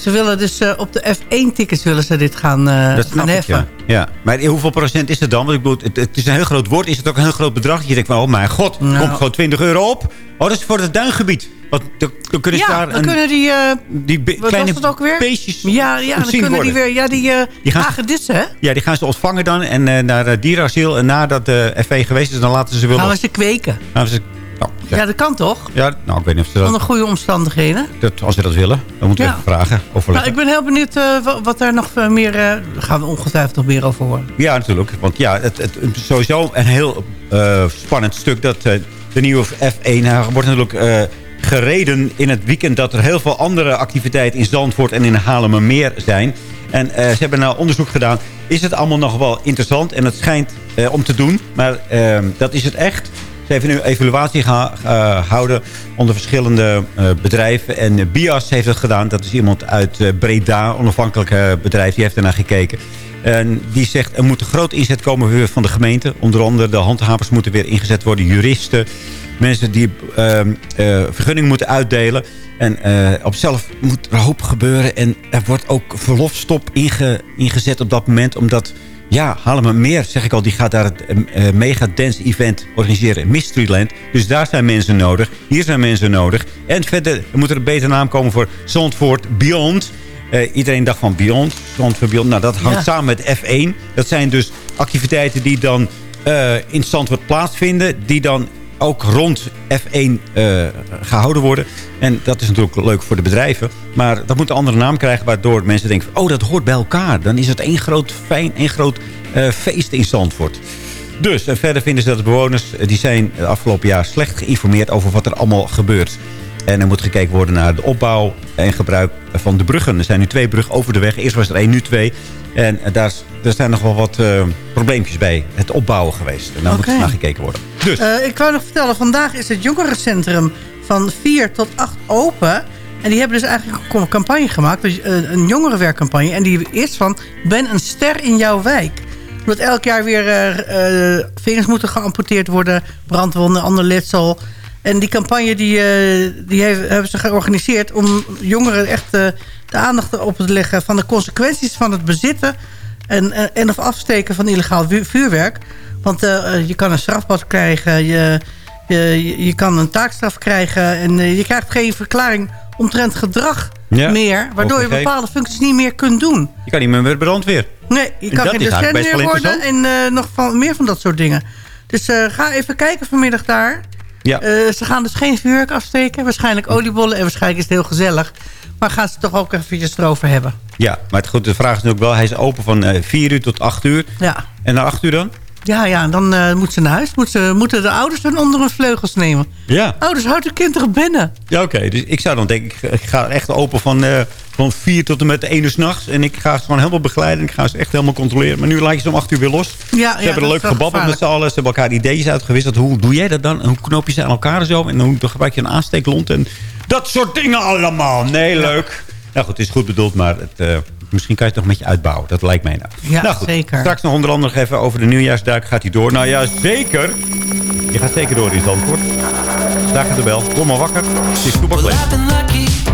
ze willen dus eh, op de F1-tickets willen ze dit gaan, dat gaan snap ik, heffen. ja. ja. Maar hoeveel procent is het dan? Want ik bedoel, het, het is een heel groot woord. Is het ook een heel groot bedrag? Je denkt, van, oh mijn god, Nou. komt gewoon 20 euro op. Oh, dat is voor het duingebied. Want dan, dan kunnen ze Ja, daar dan een, kunnen die... die wat kleine was het ook weer? beestjes Ja, ja dan kunnen die weer... Ja, die, Die gaan- hagedissen, hè? Ja, die gaan ze ontvangen dan en naar het dierenasiel. En nadat de FV geweest is, dan laten ze wel... Gaan we ze kweken. gaan ze, oh, ja. Ja, dat kan toch? Ja, nou, ik weet niet of ze Onder dat, goede omstandigheden. dat... Als ze dat willen, dan moeten we Ja. even vragen. Nou, ik ben heel benieuwd eh, wa- wat daar nog eh, meer... daar gaan we ongetwijfeld nog meer over horen. Ja, natuurlijk. Want ja, het, het, sowieso een heel spannend stuk. Dat de nieuwe F1 uh, wordt natuurlijk gereden in het weekend... dat er heel veel andere activiteiten in Zandvoort en in Haarlemmermeer zijn. En ze hebben nou onderzoek gedaan. Is het allemaal nog wel interessant? En het schijnt om te doen. Maar eh, dat is het echt. Ze nu een evaluatie geha- gehouden onder verschillende eh, bedrijven. En eh, Bias heeft het gedaan. Dat is iemand uit eh, Breda, onafhankelijk eh, bedrijf. Die heeft ernaar gekeken. En die zegt, er moet een groot inzet komen van de gemeente. Onder andere de handhavers moeten weer ingezet worden. Juristen, mensen die eh, vergunningen moeten uitdelen. En eh, op zelf moet er hoop gebeuren. En er wordt ook verlofstop inge, ingezet op dat moment. Omdat, ja, meer, zeg ik al, die gaat daar het eh, mega dance event organiseren. Mysteryland. Dus daar zijn mensen nodig. Hier zijn mensen nodig. En verder moet er een betere naam komen voor Zandvoort Beyond. Eh, iedereen dacht van Beyond, Zandvoort Beyond. Nou, dat hangt Ja. samen met F1. Dat zijn dus activiteiten die dan eh, in Zandvoort plaatsvinden. Die dan ook rond F1 eh, gehouden worden. En dat is natuurlijk leuk voor de bedrijven. Maar dat moet een andere naam krijgen. Waardoor mensen denken, oh, dat hoort bij elkaar. Dan is het één groot fijn, één groot eh, feest in Zandvoort. Dus, en verder vinden ze dat de bewoners... eh, die zijn afgelopen jaar slecht geïnformeerd... over wat er allemaal gebeurt. En er moet gekeken worden naar de opbouw en gebruik van de bruggen. Er zijn nu twee bruggen over de weg. Eerst was er één, nu twee. En daar, er zijn nog wel wat eh, probleempjes bij het opbouwen geweest. En daar moet Oké. naar gekeken worden. Dus, Eh, ik wou nog vertellen, vandaag is het jongerencentrum van 4 tot 8 open. En die hebben dus eigenlijk een campagne gemaakt, dus, eh, een jongerenwerkcampagne. En die is van, ben een ster in jouw wijk. Omdat elk jaar weer eh, vingers moeten geamputeerd worden, brandwonden, ander letsel. En die campagne die, eh, die heeft- hebben ze georganiseerd om jongeren echt eh, de aandacht erop te leggen... van de consequenties van het bezitten en, en, en of afsteken van illegaal vu- vuurwerk. Want eh, eh, je kan een strafbad krijgen, je, je, je- kan een taakstraf krijgen... en eh, je krijgt geen verklaring omtrent gedrag Ja, meer... waardoor je bepaalde functies niet meer kunt doen. je kan niet meer met brandweer. Nee, je kan geen docent meer worden en eh, nog van, meer van dat soort dingen. Dus eh, ga even kijken vanmiddag daar. Ja. Eh, ze gaan dus geen vuurwerk afsteken. Waarschijnlijk oliebollen en waarschijnlijk is het heel gezellig. Maar gaan ze toch ook eventjes erover hebben. Ja, maar het, goed, de vraag is natuurlijk wel... hij is open van eh 4 uur tot 8 uur. Ja, En na 8 uur dan? Ja, ja dan eh, moeten ze naar huis. Moeten, ze, moeten de ouders hun onder hun vleugels nemen. Ja. Ouders, houd de kinderen binnen. Ja, oké. Dus ik zou dan denken, ik, ik ga echt open van, eh van 4 tot en met 1 uur s'nachts. En ik ga ze gewoon helemaal begeleiden. Ik ga ze echt helemaal controleren. Maar nu laat je ze om 8 uur weer los. Ja, ze ja, hebben er leuk gebabbeld met z'n allen. Ze hebben elkaar ideeën uitgewisseld. Hoe doe jij dat dan? En hoe knoop je ze aan elkaar en zo? En hoe dan gebruik je een aansteeklont? En dat soort dingen allemaal. Nee, leuk. Nou goed, het is goed bedoeld, maar het, eh, misschien kan je het nog een beetje uitbouwen. Dat lijkt mij nou. Ja, nou goed, zeker. Straks nog onder andere nog even over de nieuwjaarsduik. Gaat hij door? Nou ja, zeker. Je gaat zeker door in Zandvoort. Daar gaat de bel. Kom maar wakker. Het is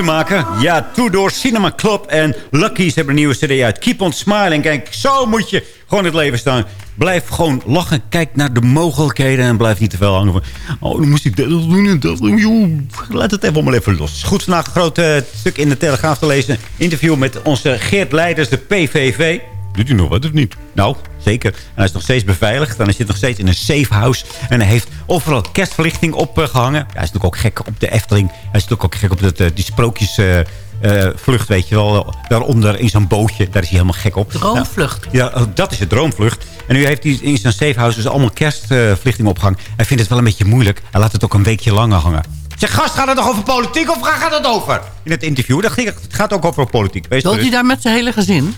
te maken. Ja, Tudor Cinema Club en Lucky's hebben een nieuwe cd uit. Keep on smiling. Kijk, zo moet je gewoon het leven staan. Blijf gewoon lachen. Kijk naar de mogelijkheden en blijf niet te veel hangen van... Oh, dan moest ik dat doen en dat doen. Laat het even allemaal even los. Goed, vandaag een groot eh, stuk in de Telegraaf te lezen. Interview met onze Geert Leiders, de PVV. Doet hij nog wat of niet? Nou, zeker. En hij is nog steeds beveiligd. En hij zit nog steeds in een safe house. En hij heeft overal kerstverlichting opgehangen. hij is natuurlijk ook gek op de Efteling. Hij is natuurlijk ook gek op dat, eh, die sprookjes... eh, eh, vlucht, weet je wel. Daaronder in zo'n bootje. Daar is hij helemaal gek op. Droomvlucht. Nou, ja, dat is de droomvlucht. En nu heeft hij in zijn safehouse dus allemaal kerstverlichting opgehangen. Hij vindt het wel een beetje moeilijk. Hij laat het ook een weekje langer hangen. Zeg, gast, gaat het nog over politiek of gaat het over? In het interview dacht ik, het gaat ook over politiek. Wees Woont hij daar met zijn hele gezin?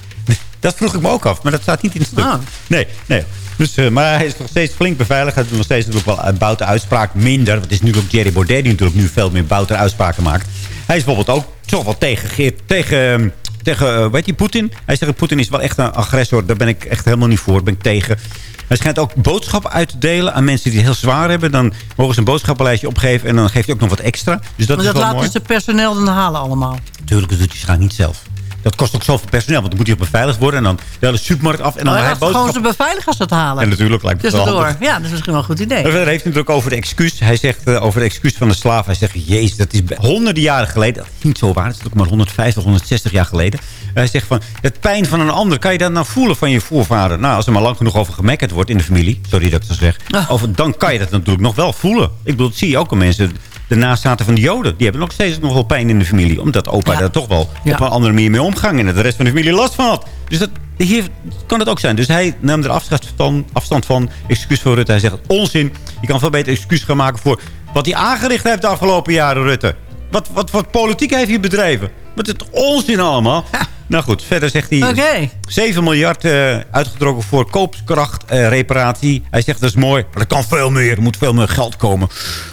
Dat vroeg ik me ook af, maar dat staat niet in het stuk. Ah. Nee, nee. Dus, eh, maar hij is nog steeds flink beveiligd. Hij doet nog steeds natuurlijk wel een bouten uitspraak minder. Want het is nu ook Jerry Baudet die natuurlijk nu veel meer bouten uitspraken maakt. Hij is bijvoorbeeld ook toch wel tegen, tegen, ehm, tegen eh, weet je, Poetin. Hij zegt, Poetin is wel echt een agressor. Daar ben ik echt helemaal niet voor. Daar ben ik tegen. Hij schijnt ook boodschappen uit te delen aan mensen die het heel zwaar hebben. Dan mogen ze een boodschappenlijstje opgeven en dan geeft hij ook nog wat extra. Dus dat maar dat laten ze personeel dan halen allemaal. Tuurlijk, dat doet hij schijnt niet zelf. Dat kost ook zoveel personeel, want dan moet hij ook beveiligd worden. En dan de hele supermarkt af. En dan Maar hij gewoon zijn beveiligers dat halen. En natuurlijk lijkt het wel. Ja, dat is misschien wel een goed idee. Verder heeft hij het ook over de excuus. Hij zegt eh, over de excuus van de slaaf. Hij zegt, jezus, dat is honderden jaren geleden. Dat is niet zo waar. Dat is ook maar 150, 160 jaar geleden. Hij zegt van, het pijn van een ander, kan je dat nou voelen van je voorvader? Nou, als er maar lang genoeg over gemekkerd wordt in de familie. Sorry dat ik dat zeg. Over, dan kan je dat natuurlijk nog wel voelen. Ik bedoel, dat zie je ook aan mensen... De nazaten van de Joden, die hebben nog steeds nog wel pijn in de familie. Omdat opa daar toch wel Ja. op een andere manier mee omgang. En dat de rest van de familie last van had. Dus dat, hier kan het ook zijn. Dus hij nam er afstand van. Afstand van excuus voor Rutte. Hij zegt onzin. Je kan veel beter excuus gaan maken voor wat hij aangericht heeft de afgelopen jaren, Rutte. Wat, wat, wat politiek heeft hij bedreven? Wat is het onzin allemaal? Nou goed, verder zegt hij... Oké. 7 miljard eh, uitgetrokken voor koopkrachtreparatie. hij zegt dat is mooi, maar er kan veel meer. Er moet veel meer geld komen.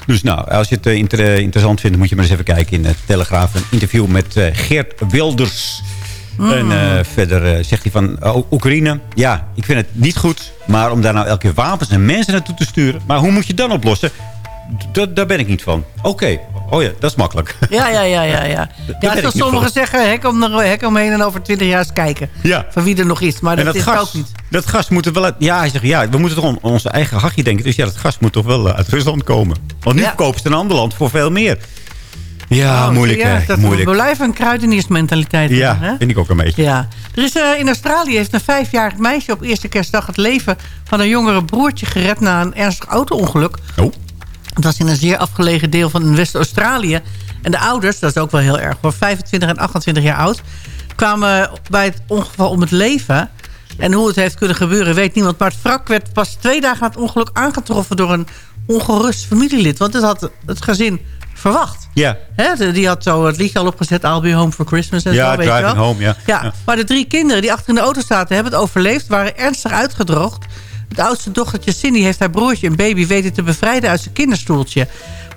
Dus nou, als je het eh, inter- interessant vindt... moet je maar eens even kijken in de Telegraaf. Een interview met eh, Geert Wilders. Mm. En eh, verder eh, zegt hij van eh, Oekraïne. Ja, ik vind het niet goed. Maar om daar nou elke keer wapens en mensen naartoe te sturen. Maar hoe moet je het dan oplossen? D- daar ben ik niet van. Oké, oh ja, dat is makkelijk. Ja, ja, ja, ja. ja. ja zoals sommigen zeggen, hek, om, hek omheen en over twintig jaar eens kijken. Ja. Van wie er nog is. Maar en dat, dat is ook niet. dat gas moet er wel uit... Ja, hij zegt, ja, we moeten toch om onze eigen hachje denken. Dus ja, dat gas moet toch wel eh, uit Rusland komen. Want nu Ja. verkopen ze een ander land voor veel meer. Ja, Oh, moeilijk, ja, hè. dat moeilijk. We blijven een kruideniersmentaliteit Ja, hebben, hè? vind ik ook een beetje. Ja. Er is, eh, in Australië heeft een vijfjarig meisje op eerste kerstdag het leven van een jongere broertje gered na een ernstig auto-ongeluk. Oh. Het was in een zeer afgelegen deel van West-Australië. En de ouders, dat is ook wel heel erg hoor, 25 en 28 jaar oud... kwamen bij het ongeval om het leven. En hoe het heeft kunnen gebeuren, weet niemand. Maar het wrak werd pas twee dagen na het ongeluk aangetroffen... door een ongerust familielid. Want het had het gezin verwacht. Ja, die had zo het liedje al opgezet, I'll Be Home for Christmas en Ja, zo, weet je Driving wel. Home, ja. ja. Ja. Maar de drie kinderen die achter in de auto zaten, hebben het overleefd, waren ernstig uitgedroogd. Het oudste dochtertje Cindy heeft haar broertje en baby weten te bevrijden uit zijn kinderstoeltje.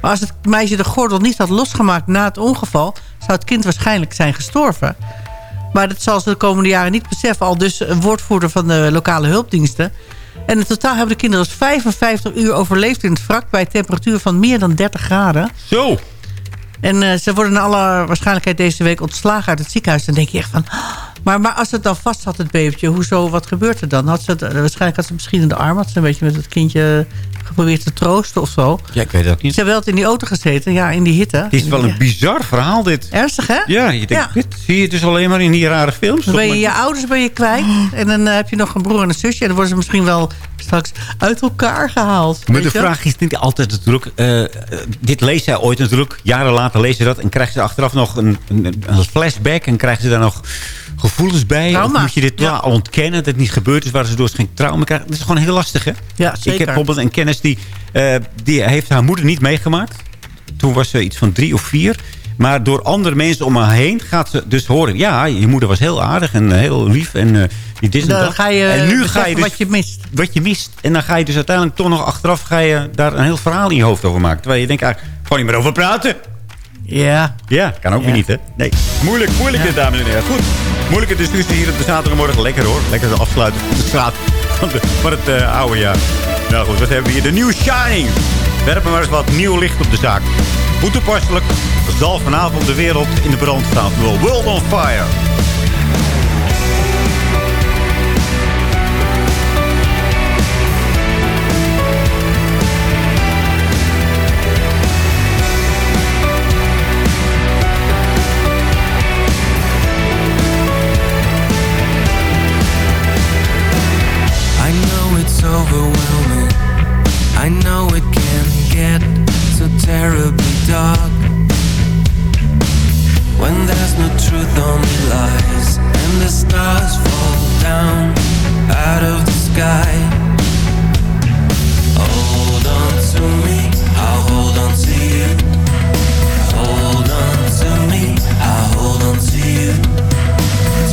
Maar als het meisje de gordel niet had losgemaakt na het ongeval, zou het kind waarschijnlijk zijn gestorven. Maar dat zal ze de komende jaren niet beseffen. Al dus een woordvoerder van de lokale hulpdiensten. En in totaal hebben de kinderen dus 55 uur overleefd in het wrak... bij een temperatuur van meer dan 30 graden. Zo. En eh, ze worden naar alle waarschijnlijkheid deze week ontslagen uit het ziekenhuis. Dan denk je echt van... Maar, maar als het dan vast had, het babytje, hoezo, wat gebeurt er dan? Had ze het, eh, waarschijnlijk had ze misschien in de arm... had ze een beetje met het kindje geprobeerd te troosten of zo. Ja, ik weet het ook Ze niet. hebben wel in die auto gezeten, ja, in die hitte. Het is wel een bizar verhaal, dit. Ernstig, hè? Ja, je denkt, Ja. dit zie je dus alleen maar in die rare films. Dan ben je je ouders ben je kwijt. En dan eh, heb je nog een broer en een zusje. En dan worden ze misschien wel straks uit elkaar gehaald. Maar de vraag is niet altijd natuurlijk... eh, eh, dit leest zij ooit natuurlijk. Jaren later lezen ze dat. En krijgen ze achteraf nog een, een, een flashback. En krijgen ze daar nog gevoelens bij. Trauma. Of moet je dit Ja. ja. ontkennen dat het niet gebeurd is... waar ze door geen trauma krijgen. Dat is gewoon heel lastig, hè? Ja, Ik zeker. heb bijvoorbeeld een kennis die... eh, die heeft haar moeder niet meegemaakt. Toen was ze iets van drie of vier. Maar door andere mensen om haar heen gaat ze dus horen... ja, je moeder was heel aardig en eh, heel lief. En uh, die dit Dan ga je en nu ga je dus wat je mist. wat je mist. En dan ga je dus uiteindelijk toch nog achteraf... ga je daar een heel verhaal in je hoofd over maken. Terwijl je denkt eigenlijk, gewoon niet meer over praten. Ja. Ja, kan ook Ja. weer niet, hè? Nee. Moeilijk, moeilijk dit, dames en heren. Goed. Moeilijke discussie hier op de zaterdagmorgen. Lekker hoor. Lekker de afsluiten van de straat van, de, van het eh, oude jaar. Nou goed, wat hebben we hier? De New Shining. Werpen maar eens wat nieuw licht op de zaak. Hoe toepasselijk zal vanavond de wereld in de brand staan. World on Fire. Sky. Hold on to me, I'll hold on to you. Hold on to me, I'll hold on to you.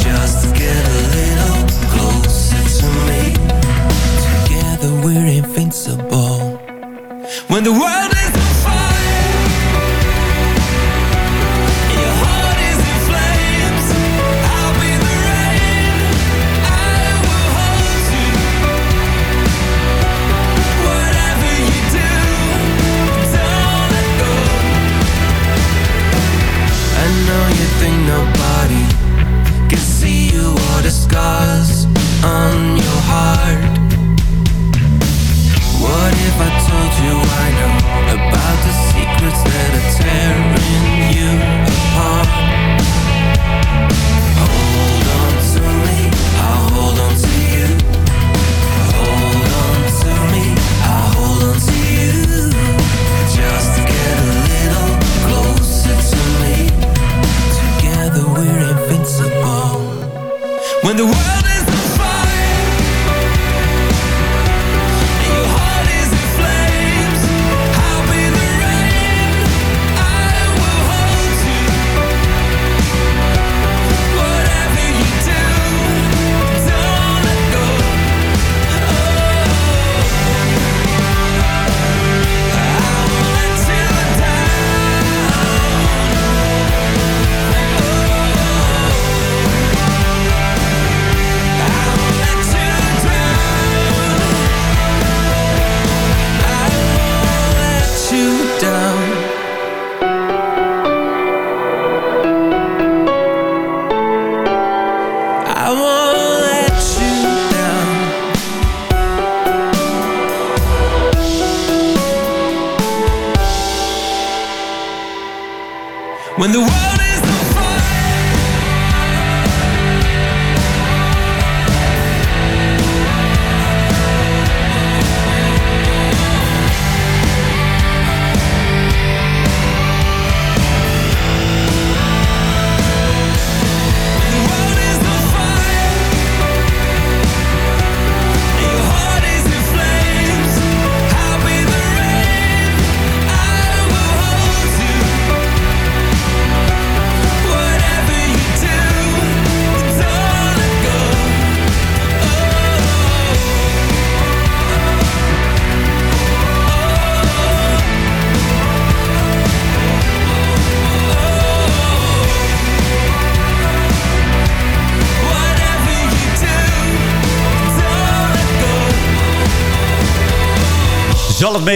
Just get a little closer to me. Together we're invincible. When the world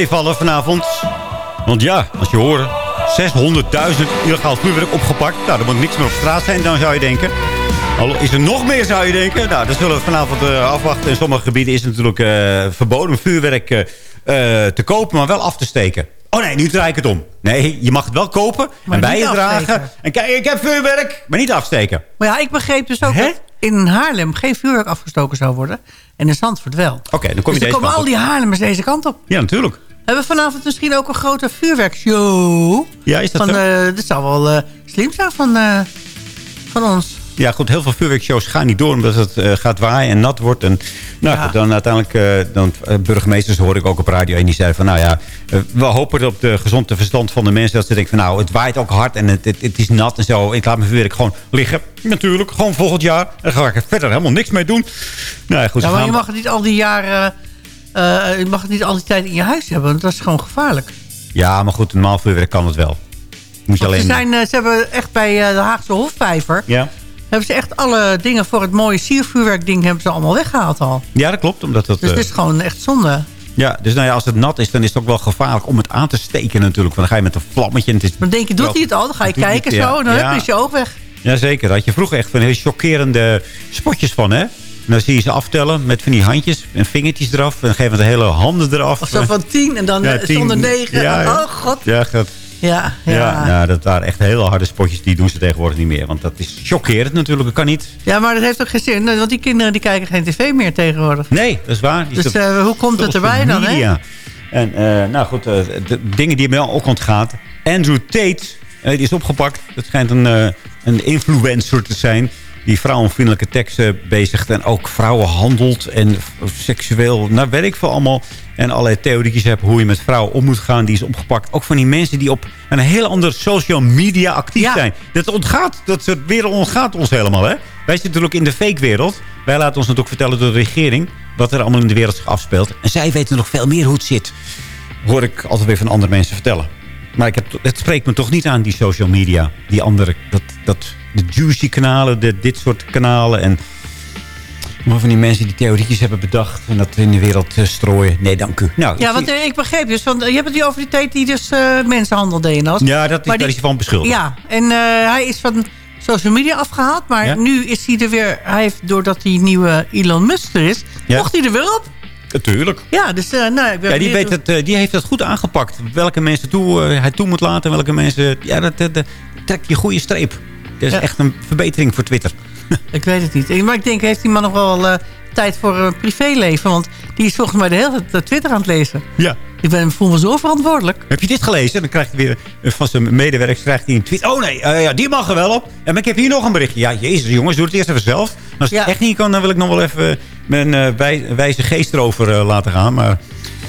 meevallen vanavond? Want ja, als je hoort 600.000 illegaal vuurwerk opgepakt. Nou, er moet niks meer op straat zijn, dan zou je denken. Al is er nog meer, zou je denken. Nou, dat zullen we vanavond eh, afwachten. In sommige gebieden is het natuurlijk eh, verboden vuurwerk eh, te kopen, maar wel af te steken. Oh nee, nu draai ik het om. Nee, je mag het wel kopen Maar en bij je dragen. En kijk, ik heb vuurwerk, maar niet afsteken. Maar ja, ik begreep dus ook dat in Haarlem geen vuurwerk afgestoken zou worden. En in Zandvoort wel. Oké, dan kom je dus dan deze komen al die Haarlemmers deze kant op. Ja, natuurlijk. Hebben we vanavond misschien ook een grote vuurwerkshow? Ja, is dat van, zo? dit zou wel eh, slim zijn van, eh, van ons. Ja, goed, heel veel vuurwerkshows gaan niet door... omdat het gaat waaien en nat wordt. En, nou, goed, dan uiteindelijk... dan, burgemeesters hoor ik ook op radio... en die zeiden van, nou ja... we hopen op de gezonde verstand van de mensen... dat ze denken van, nou, het waait ook hard en het, het, het is nat en zo. Ik laat mijn vuurwerk gewoon liggen. Natuurlijk, gewoon volgend jaar. En dan ga ik er verder helemaal niks mee doen. Nou ja, goed, Ja, maar je mag het niet al die jaren... eh, je mag het niet al die tijd in je huis hebben. Want dat is gewoon gevaarlijk. ja, maar goed, normaal vuurwerk kan het wel. Moet je alleen... ze, zijn, eh, ze hebben echt bij eh, de Haagse Hofvijver... Ja. hebben ze echt alle dingen voor het mooie siervuurwerk ding... hebben ze allemaal weggehaald al. ja, dat klopt. Omdat dat, Dus eh, het is gewoon echt zonde. Ja, dus nou ja, als het nat is, dan is het ook wel gevaarlijk om het aan te steken natuurlijk. Want dan ga je met een vlammetje... En het is Dan denk je, doet hij het al? Dan ga je kijken het, ja. zo en dan Ja. heb je oog weg. Jazeker, daar had je vroeger echt van heel chockerende spotjes van, hè? Dan zie je ze aftellen met van die handjes en vingertjes eraf. En dan geven de hele handen eraf. Of zo van tien en dan Ja, eh, tien. zonder negen. Ja. Oh god. Ja, gaat. Ja, ja. Ja, nou, dat waren echt hele harde spotjes. Die doen ze tegenwoordig niet meer. Want dat is chockerend natuurlijk. Dat kan niet. Ja, maar dat heeft ook geen zin. Want die kinderen die kijken geen tv meer tegenwoordig. Nee, dat is waar. Dus eh, hoe komt het erbij dan, hè? En eh, nou goed, de dingen die me ook ontgaat. Andrew Tate, die is opgepakt. Dat schijnt een, een influencer te zijn. Die vrouwenvriendelijke teksten bezigt. En ook vrouwen handelt. En seksueel, nou weet ik veel allemaal. En allerlei theorietjes hebt hoe je met vrouwen om moet gaan. Die is opgepakt. Ook van die mensen die op een heel ander social media actief zijn. Dat ontgaat, dat soort wereld ontgaat ons helemaal. Hè? Wij zitten natuurlijk in de fake wereld. Wij laten ons natuurlijk vertellen door de regering. Wat er allemaal in de wereld zich afspeelt. En zij weten nog veel meer hoe het zit. Hoor ik altijd weer van andere mensen vertellen. Maar ik heb, het spreekt me toch niet aan, die social media. Die andere, dat, dat, de juicy kanalen, de, dit soort kanalen. En maar van die mensen die theorietjes hebben bedacht. En dat in de wereld eh, strooien. Nee, dank u. Nou, Ja, ik want eh, ik begreep dus, van, je hebt het hier over die tijd die dus eh, mensenhandel deed. en alles. ja, dat is, Maar daar is hij van beschuldigd. Ja, en eh, hij is van social media afgehaald. Maar Ja. nu is hij er weer... Hij heeft, doordat die nieuwe Elon Musk er is... Ja. mocht hij er weer op. Natuurlijk. Ja, dus eh, nou, ik ben Ja, die, weet het, eh, die heeft dat goed aangepakt. Welke mensen toe, eh, hij toe moet laten. en Welke mensen... Ja, dat, dat, dat trekt je goede streep. Dat is Ja. echt een verbetering voor Twitter. Ik weet het niet. Maar ik denk, heeft die man nog wel eh, tijd voor een privéleven? Want die is volgens mij de hele tijd eh, Twitter aan het lezen. Ja. Ik ben, voel me zo verantwoordelijk. Heb je dit gelezen? Dan krijgt hij weer eh, van zijn medewerkers krijgt hij een tweet. Oh nee, eh, ja, die mag er wel op. Maar ik heb hier nog een berichtje. Ja, jezus jongens, doe het eerst even zelf. Als het Ja. echt niet kan, dan wil ik nog wel even mijn eh, wij- wijze geest erover eh, laten gaan. Maar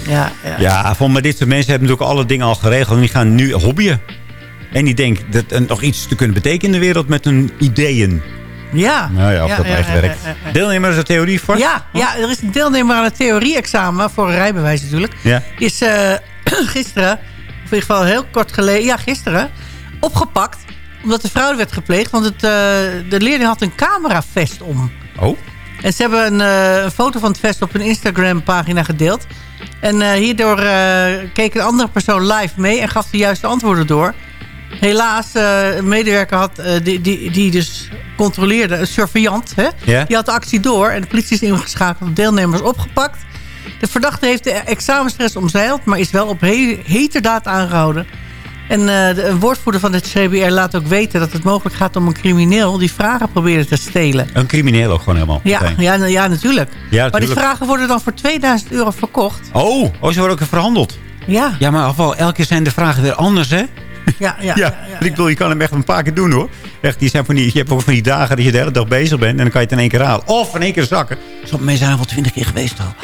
Ja, ja. ja, voor maar dit soort mensen hebben natuurlijk alle dingen al geregeld. En die gaan nu hobbyen. En die denken dat, nog iets te kunnen betekenen in de wereld met hun ideeën. Ja. Nou ja, of Ja, dat ja, echt ja, werkt. ja, ja. Deelnemers uit theorie vast? Ja, ja, er is een deelnemer aan het theorie-examen voor een rijbewijs natuurlijk. Ja. Die is eh, gisteren, of in ieder geval heel kort geleden, ja gisteren, opgepakt. Omdat er fraude werd gepleegd. Want het, eh, de leerling had een cameravest om. Oh? En ze hebben een, eh, een foto van het vest op hun Instagram-pagina gedeeld. En eh, hierdoor eh, keek een andere persoon live mee en gaf de juiste antwoorden door. Helaas, eh, een medewerker had, eh, die, die, die dus controleerde, een surveillant, hè? Ja. die had de actie door. En de politie is ingeschakeld, deelnemers opgepakt. De verdachte heeft de examenstress omzeild, maar is wel op he heterdaad aangehouden. En eh, de, een woordvoerder van het CBR laat ook weten dat het mogelijk gaat om een crimineel die vragen probeerde te stelen. Een crimineel ook gewoon helemaal. Ja, meteen. ja, ja, natuurlijk. Ja, Maar die vragen worden dan voor 2000 euro verkocht. Oh, oh, ze worden ook verhandeld. Ja, Ja, maar afval, elke keer zijn de vragen weer anders, hè? Ja, ja. Ja, ik bedoel, je kan hem echt een paar keer doen, hoor. Echt, die zijn van die, je hebt ook van die dagen dat je de hele dag bezig bent... en dan kan je het in één keer halen. Of in één keer zakken. Sommige mensen zijn wel twintig keer geweest al.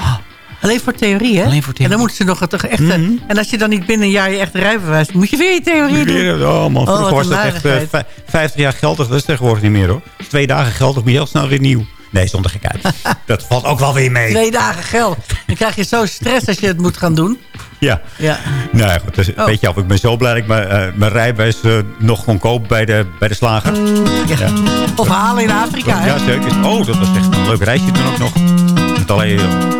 Alleen voor theorie, hè? Alleen voor theorie. Mhm. En dan moeten ze nog het echte... En als je dan niet binnen een jaar je echte rijbewijs... moet je weer je theorie doen. oh man, vroeger een was dat echt eh, narigheid. vij- 50 jaar geldig. Dat is tegenwoordig niet meer, hoor. Twee dagen geldig, je heel snel weer nieuw. Nee, zonder gekheid. dat valt ook wel weer mee. Twee dagen geld. Dan krijg je zo stress als je het moet gaan doen. Ja. Ja. Nou ja, goed, dus, Oh. weet je af, ik ben zo blij dat ik mijn, eh, mijn rijbewijs eh, nog kon kopen bij de, bij de slager. Ja. Of halen in Afrika, hè? Ja, zeker. Oh, dat was echt een leuk reisje toen ook nog. Met allerlei eh,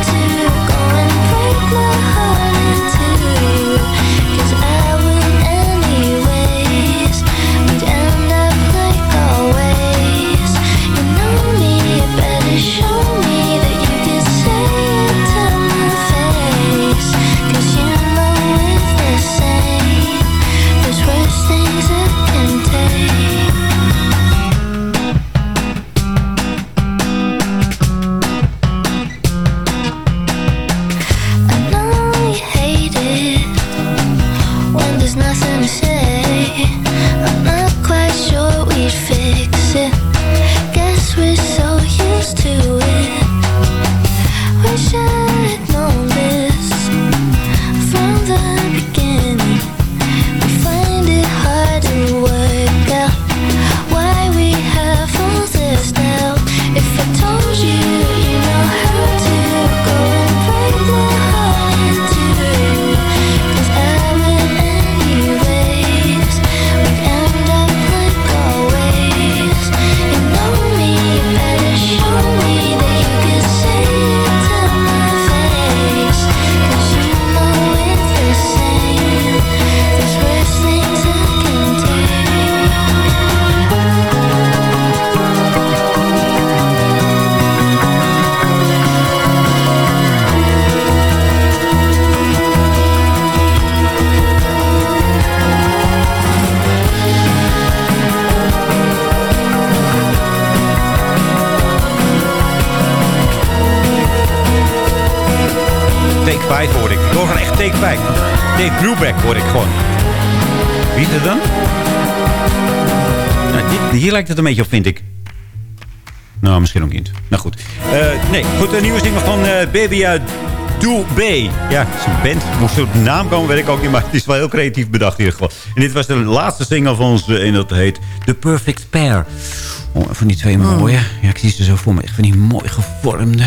my heart Take 5. Dave Brubeck hoor ik gewoon. Wie is het dan? Nou, dit- hier lijkt het een beetje op, vind ik. Nou, misschien ook niet. Nou goed. Eh, nee, goed. Een nieuwe single van eh Baby Do B. Ja, het is een band. Moest op de naam komen, weet ik ook niet. Maar het is wel heel creatief bedacht in ieder geval. En dit was de laatste single van ons. En dat heet The Perfect Pair. Oh, van die twee mooie. Ja, ik zie ze zo voor me. Echt van die mooi gevormde.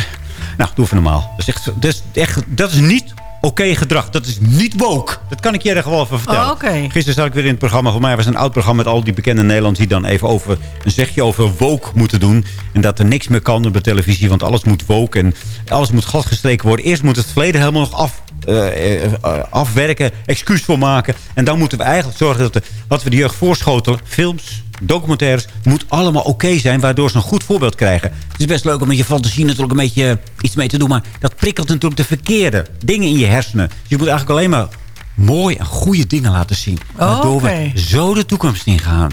Nou, doe even normaal. Dat is, echt, dat is, echt, dat is niet oké gedrag. Dat is niet woke. Dat kan ik je er gewoon even vertellen. Oh. Gisteren zat ik weer in het programma. Voor mij was een oud programma met al die bekende Nederlanders... die dan even over een zegje over woke moeten doen. En dat er niks meer kan op de televisie. Want alles moet woke en alles moet gladgestreken worden. Eerst moet het verleden helemaal nog af, eh, eh, afwerken. Excuus voor maken. En dan moeten we eigenlijk zorgen dat de, wat we de jeugd voorschotelen... films, documentaires, moet allemaal oké zijn... waardoor ze een goed voorbeeld krijgen. Het is best leuk om met je fantasie natuurlijk een beetje eh, iets mee te doen... maar dat prikkelt natuurlijk de verkeerde dingen in je hersenen. Dus je moet eigenlijk alleen maar mooi en goede dingen laten zien. Waardoor we zo de toekomst ingaan.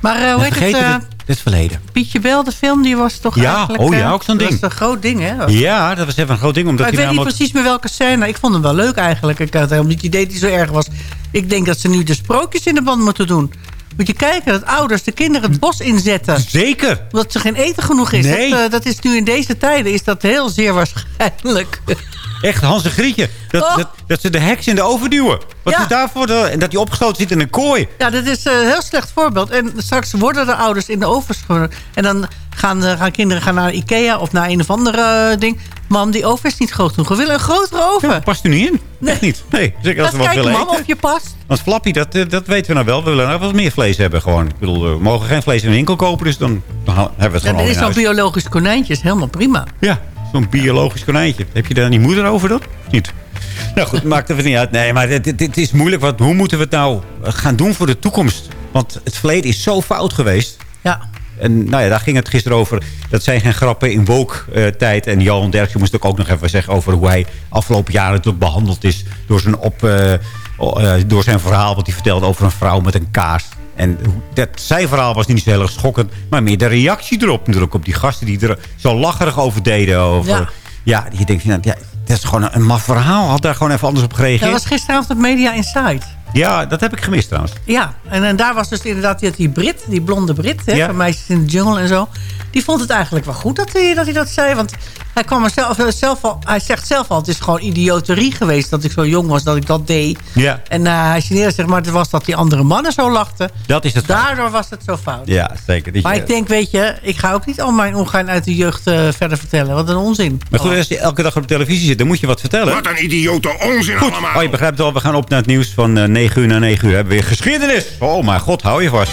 Maar En hoe heet het? eh, we het verleden. Pietje Bel, de film, die was toch Ja, eigenlijk... oh ja, ook zo'n Dat ding. was een groot ding, hè? Ja, dat was even een groot ding. Omdat Maar ik weet niet precies met welke scène. Ik vond hem wel leuk eigenlijk. Ik had helemaal niet het idee dat hij zo erg was. Ik denk dat ze nu de sprookjes in de band moeten doen. Moet je kijken dat ouders de kinderen het bos inzetten. Zeker. Omdat er geen eten genoeg is. Nee. Dat, eh, dat is nu in deze tijden is dat heel zeer waarschijnlijk. Echt Hans en Grietje. Dat, Oh. dat, dat ze de heks in de oven duwen. Wat Ja. is daarvoor? en dat hij opgesloten zit in een kooi. Ja, dat is een heel slecht voorbeeld. En straks worden de ouders in de oven geschoren. En dan gaan, eh, gaan kinderen gaan naar Ikea of naar een of andere eh, ding. Mam, die oven is niet groot genoeg. We willen een grotere oven. Past u niet in? Echt niet. Nee, zeker als we wat kijken, willen mam, of je past. Want Flappy, dat, eh, dat weten we nou wel. We willen nog wat meer vlees hebben gewoon. Ik bedoel, we mogen geen vlees in de winkel kopen. Dus dan, dan hebben we het Ja, gewoon er al is in zo'n biologisch konijntje. is helemaal prima. Ja, zo'n biologisch konijntje. Heb je daar niet moeder over dan? Niet. Nou goed, maakt er niet uit. Nee, maar het, het- het is moeilijk. Want hoe moeten we het nou gaan doen voor de toekomst? Want het verleden is zo fout geweest. Ja. En nou ja, daar ging het gisteren over. Dat zijn geen grappen in woke-tijd. en Johan Derksen moest ook, ook nog even zeggen... over hoe hij afgelopen jaren natuurlijk behandeld is... door zijn, op, eh, eh, door zijn verhaal wat hij vertelde over een vrouw met een kaars. En dat, zijn verhaal was niet zo heel erg schokkend... maar meer de reactie erop natuurlijk. Op die gasten die er zo lacherig over deden. Over, Ja. ja. je denkt, nou, ja, dat is gewoon een, een maf verhaal. Had daar gewoon even anders op Dat gereageerd. was gisteravond op Media Insight. Ja, dat heb ik gemist trouwens. Ja, en, en daar was dus inderdaad die, die Brit, die blonde Brit, hè, Ja. van Meisjes in de Jungle en zo. Die vond het eigenlijk wel goed dat hij dat, hij dat zei. Want hij, kwam er zelf, eh, zelf al, hij zegt zelf al, het is gewoon idioterie geweest dat ik zo jong was dat ik dat deed. Ja, En eh, hij geneerde zeg maar, het was dat die andere mannen zo lachten. dat is het. Daardoor was het zo fout. Ja, zeker. Maar je- ik denk, weet je, ik ga ook niet al mijn omgaan uit de jeugd eh, verder vertellen. Wat een onzin. Maar goed, als je elke dag op de televisie zit, dan moet je wat vertellen. Wat een idiote onzin Goed. allemaal. Oh, je begrijpt het al. We gaan op naar het nieuws van eh, 9 uur naar 9 uur. Hebben we weer geschiedenis. Oh mijn god, hou je vast.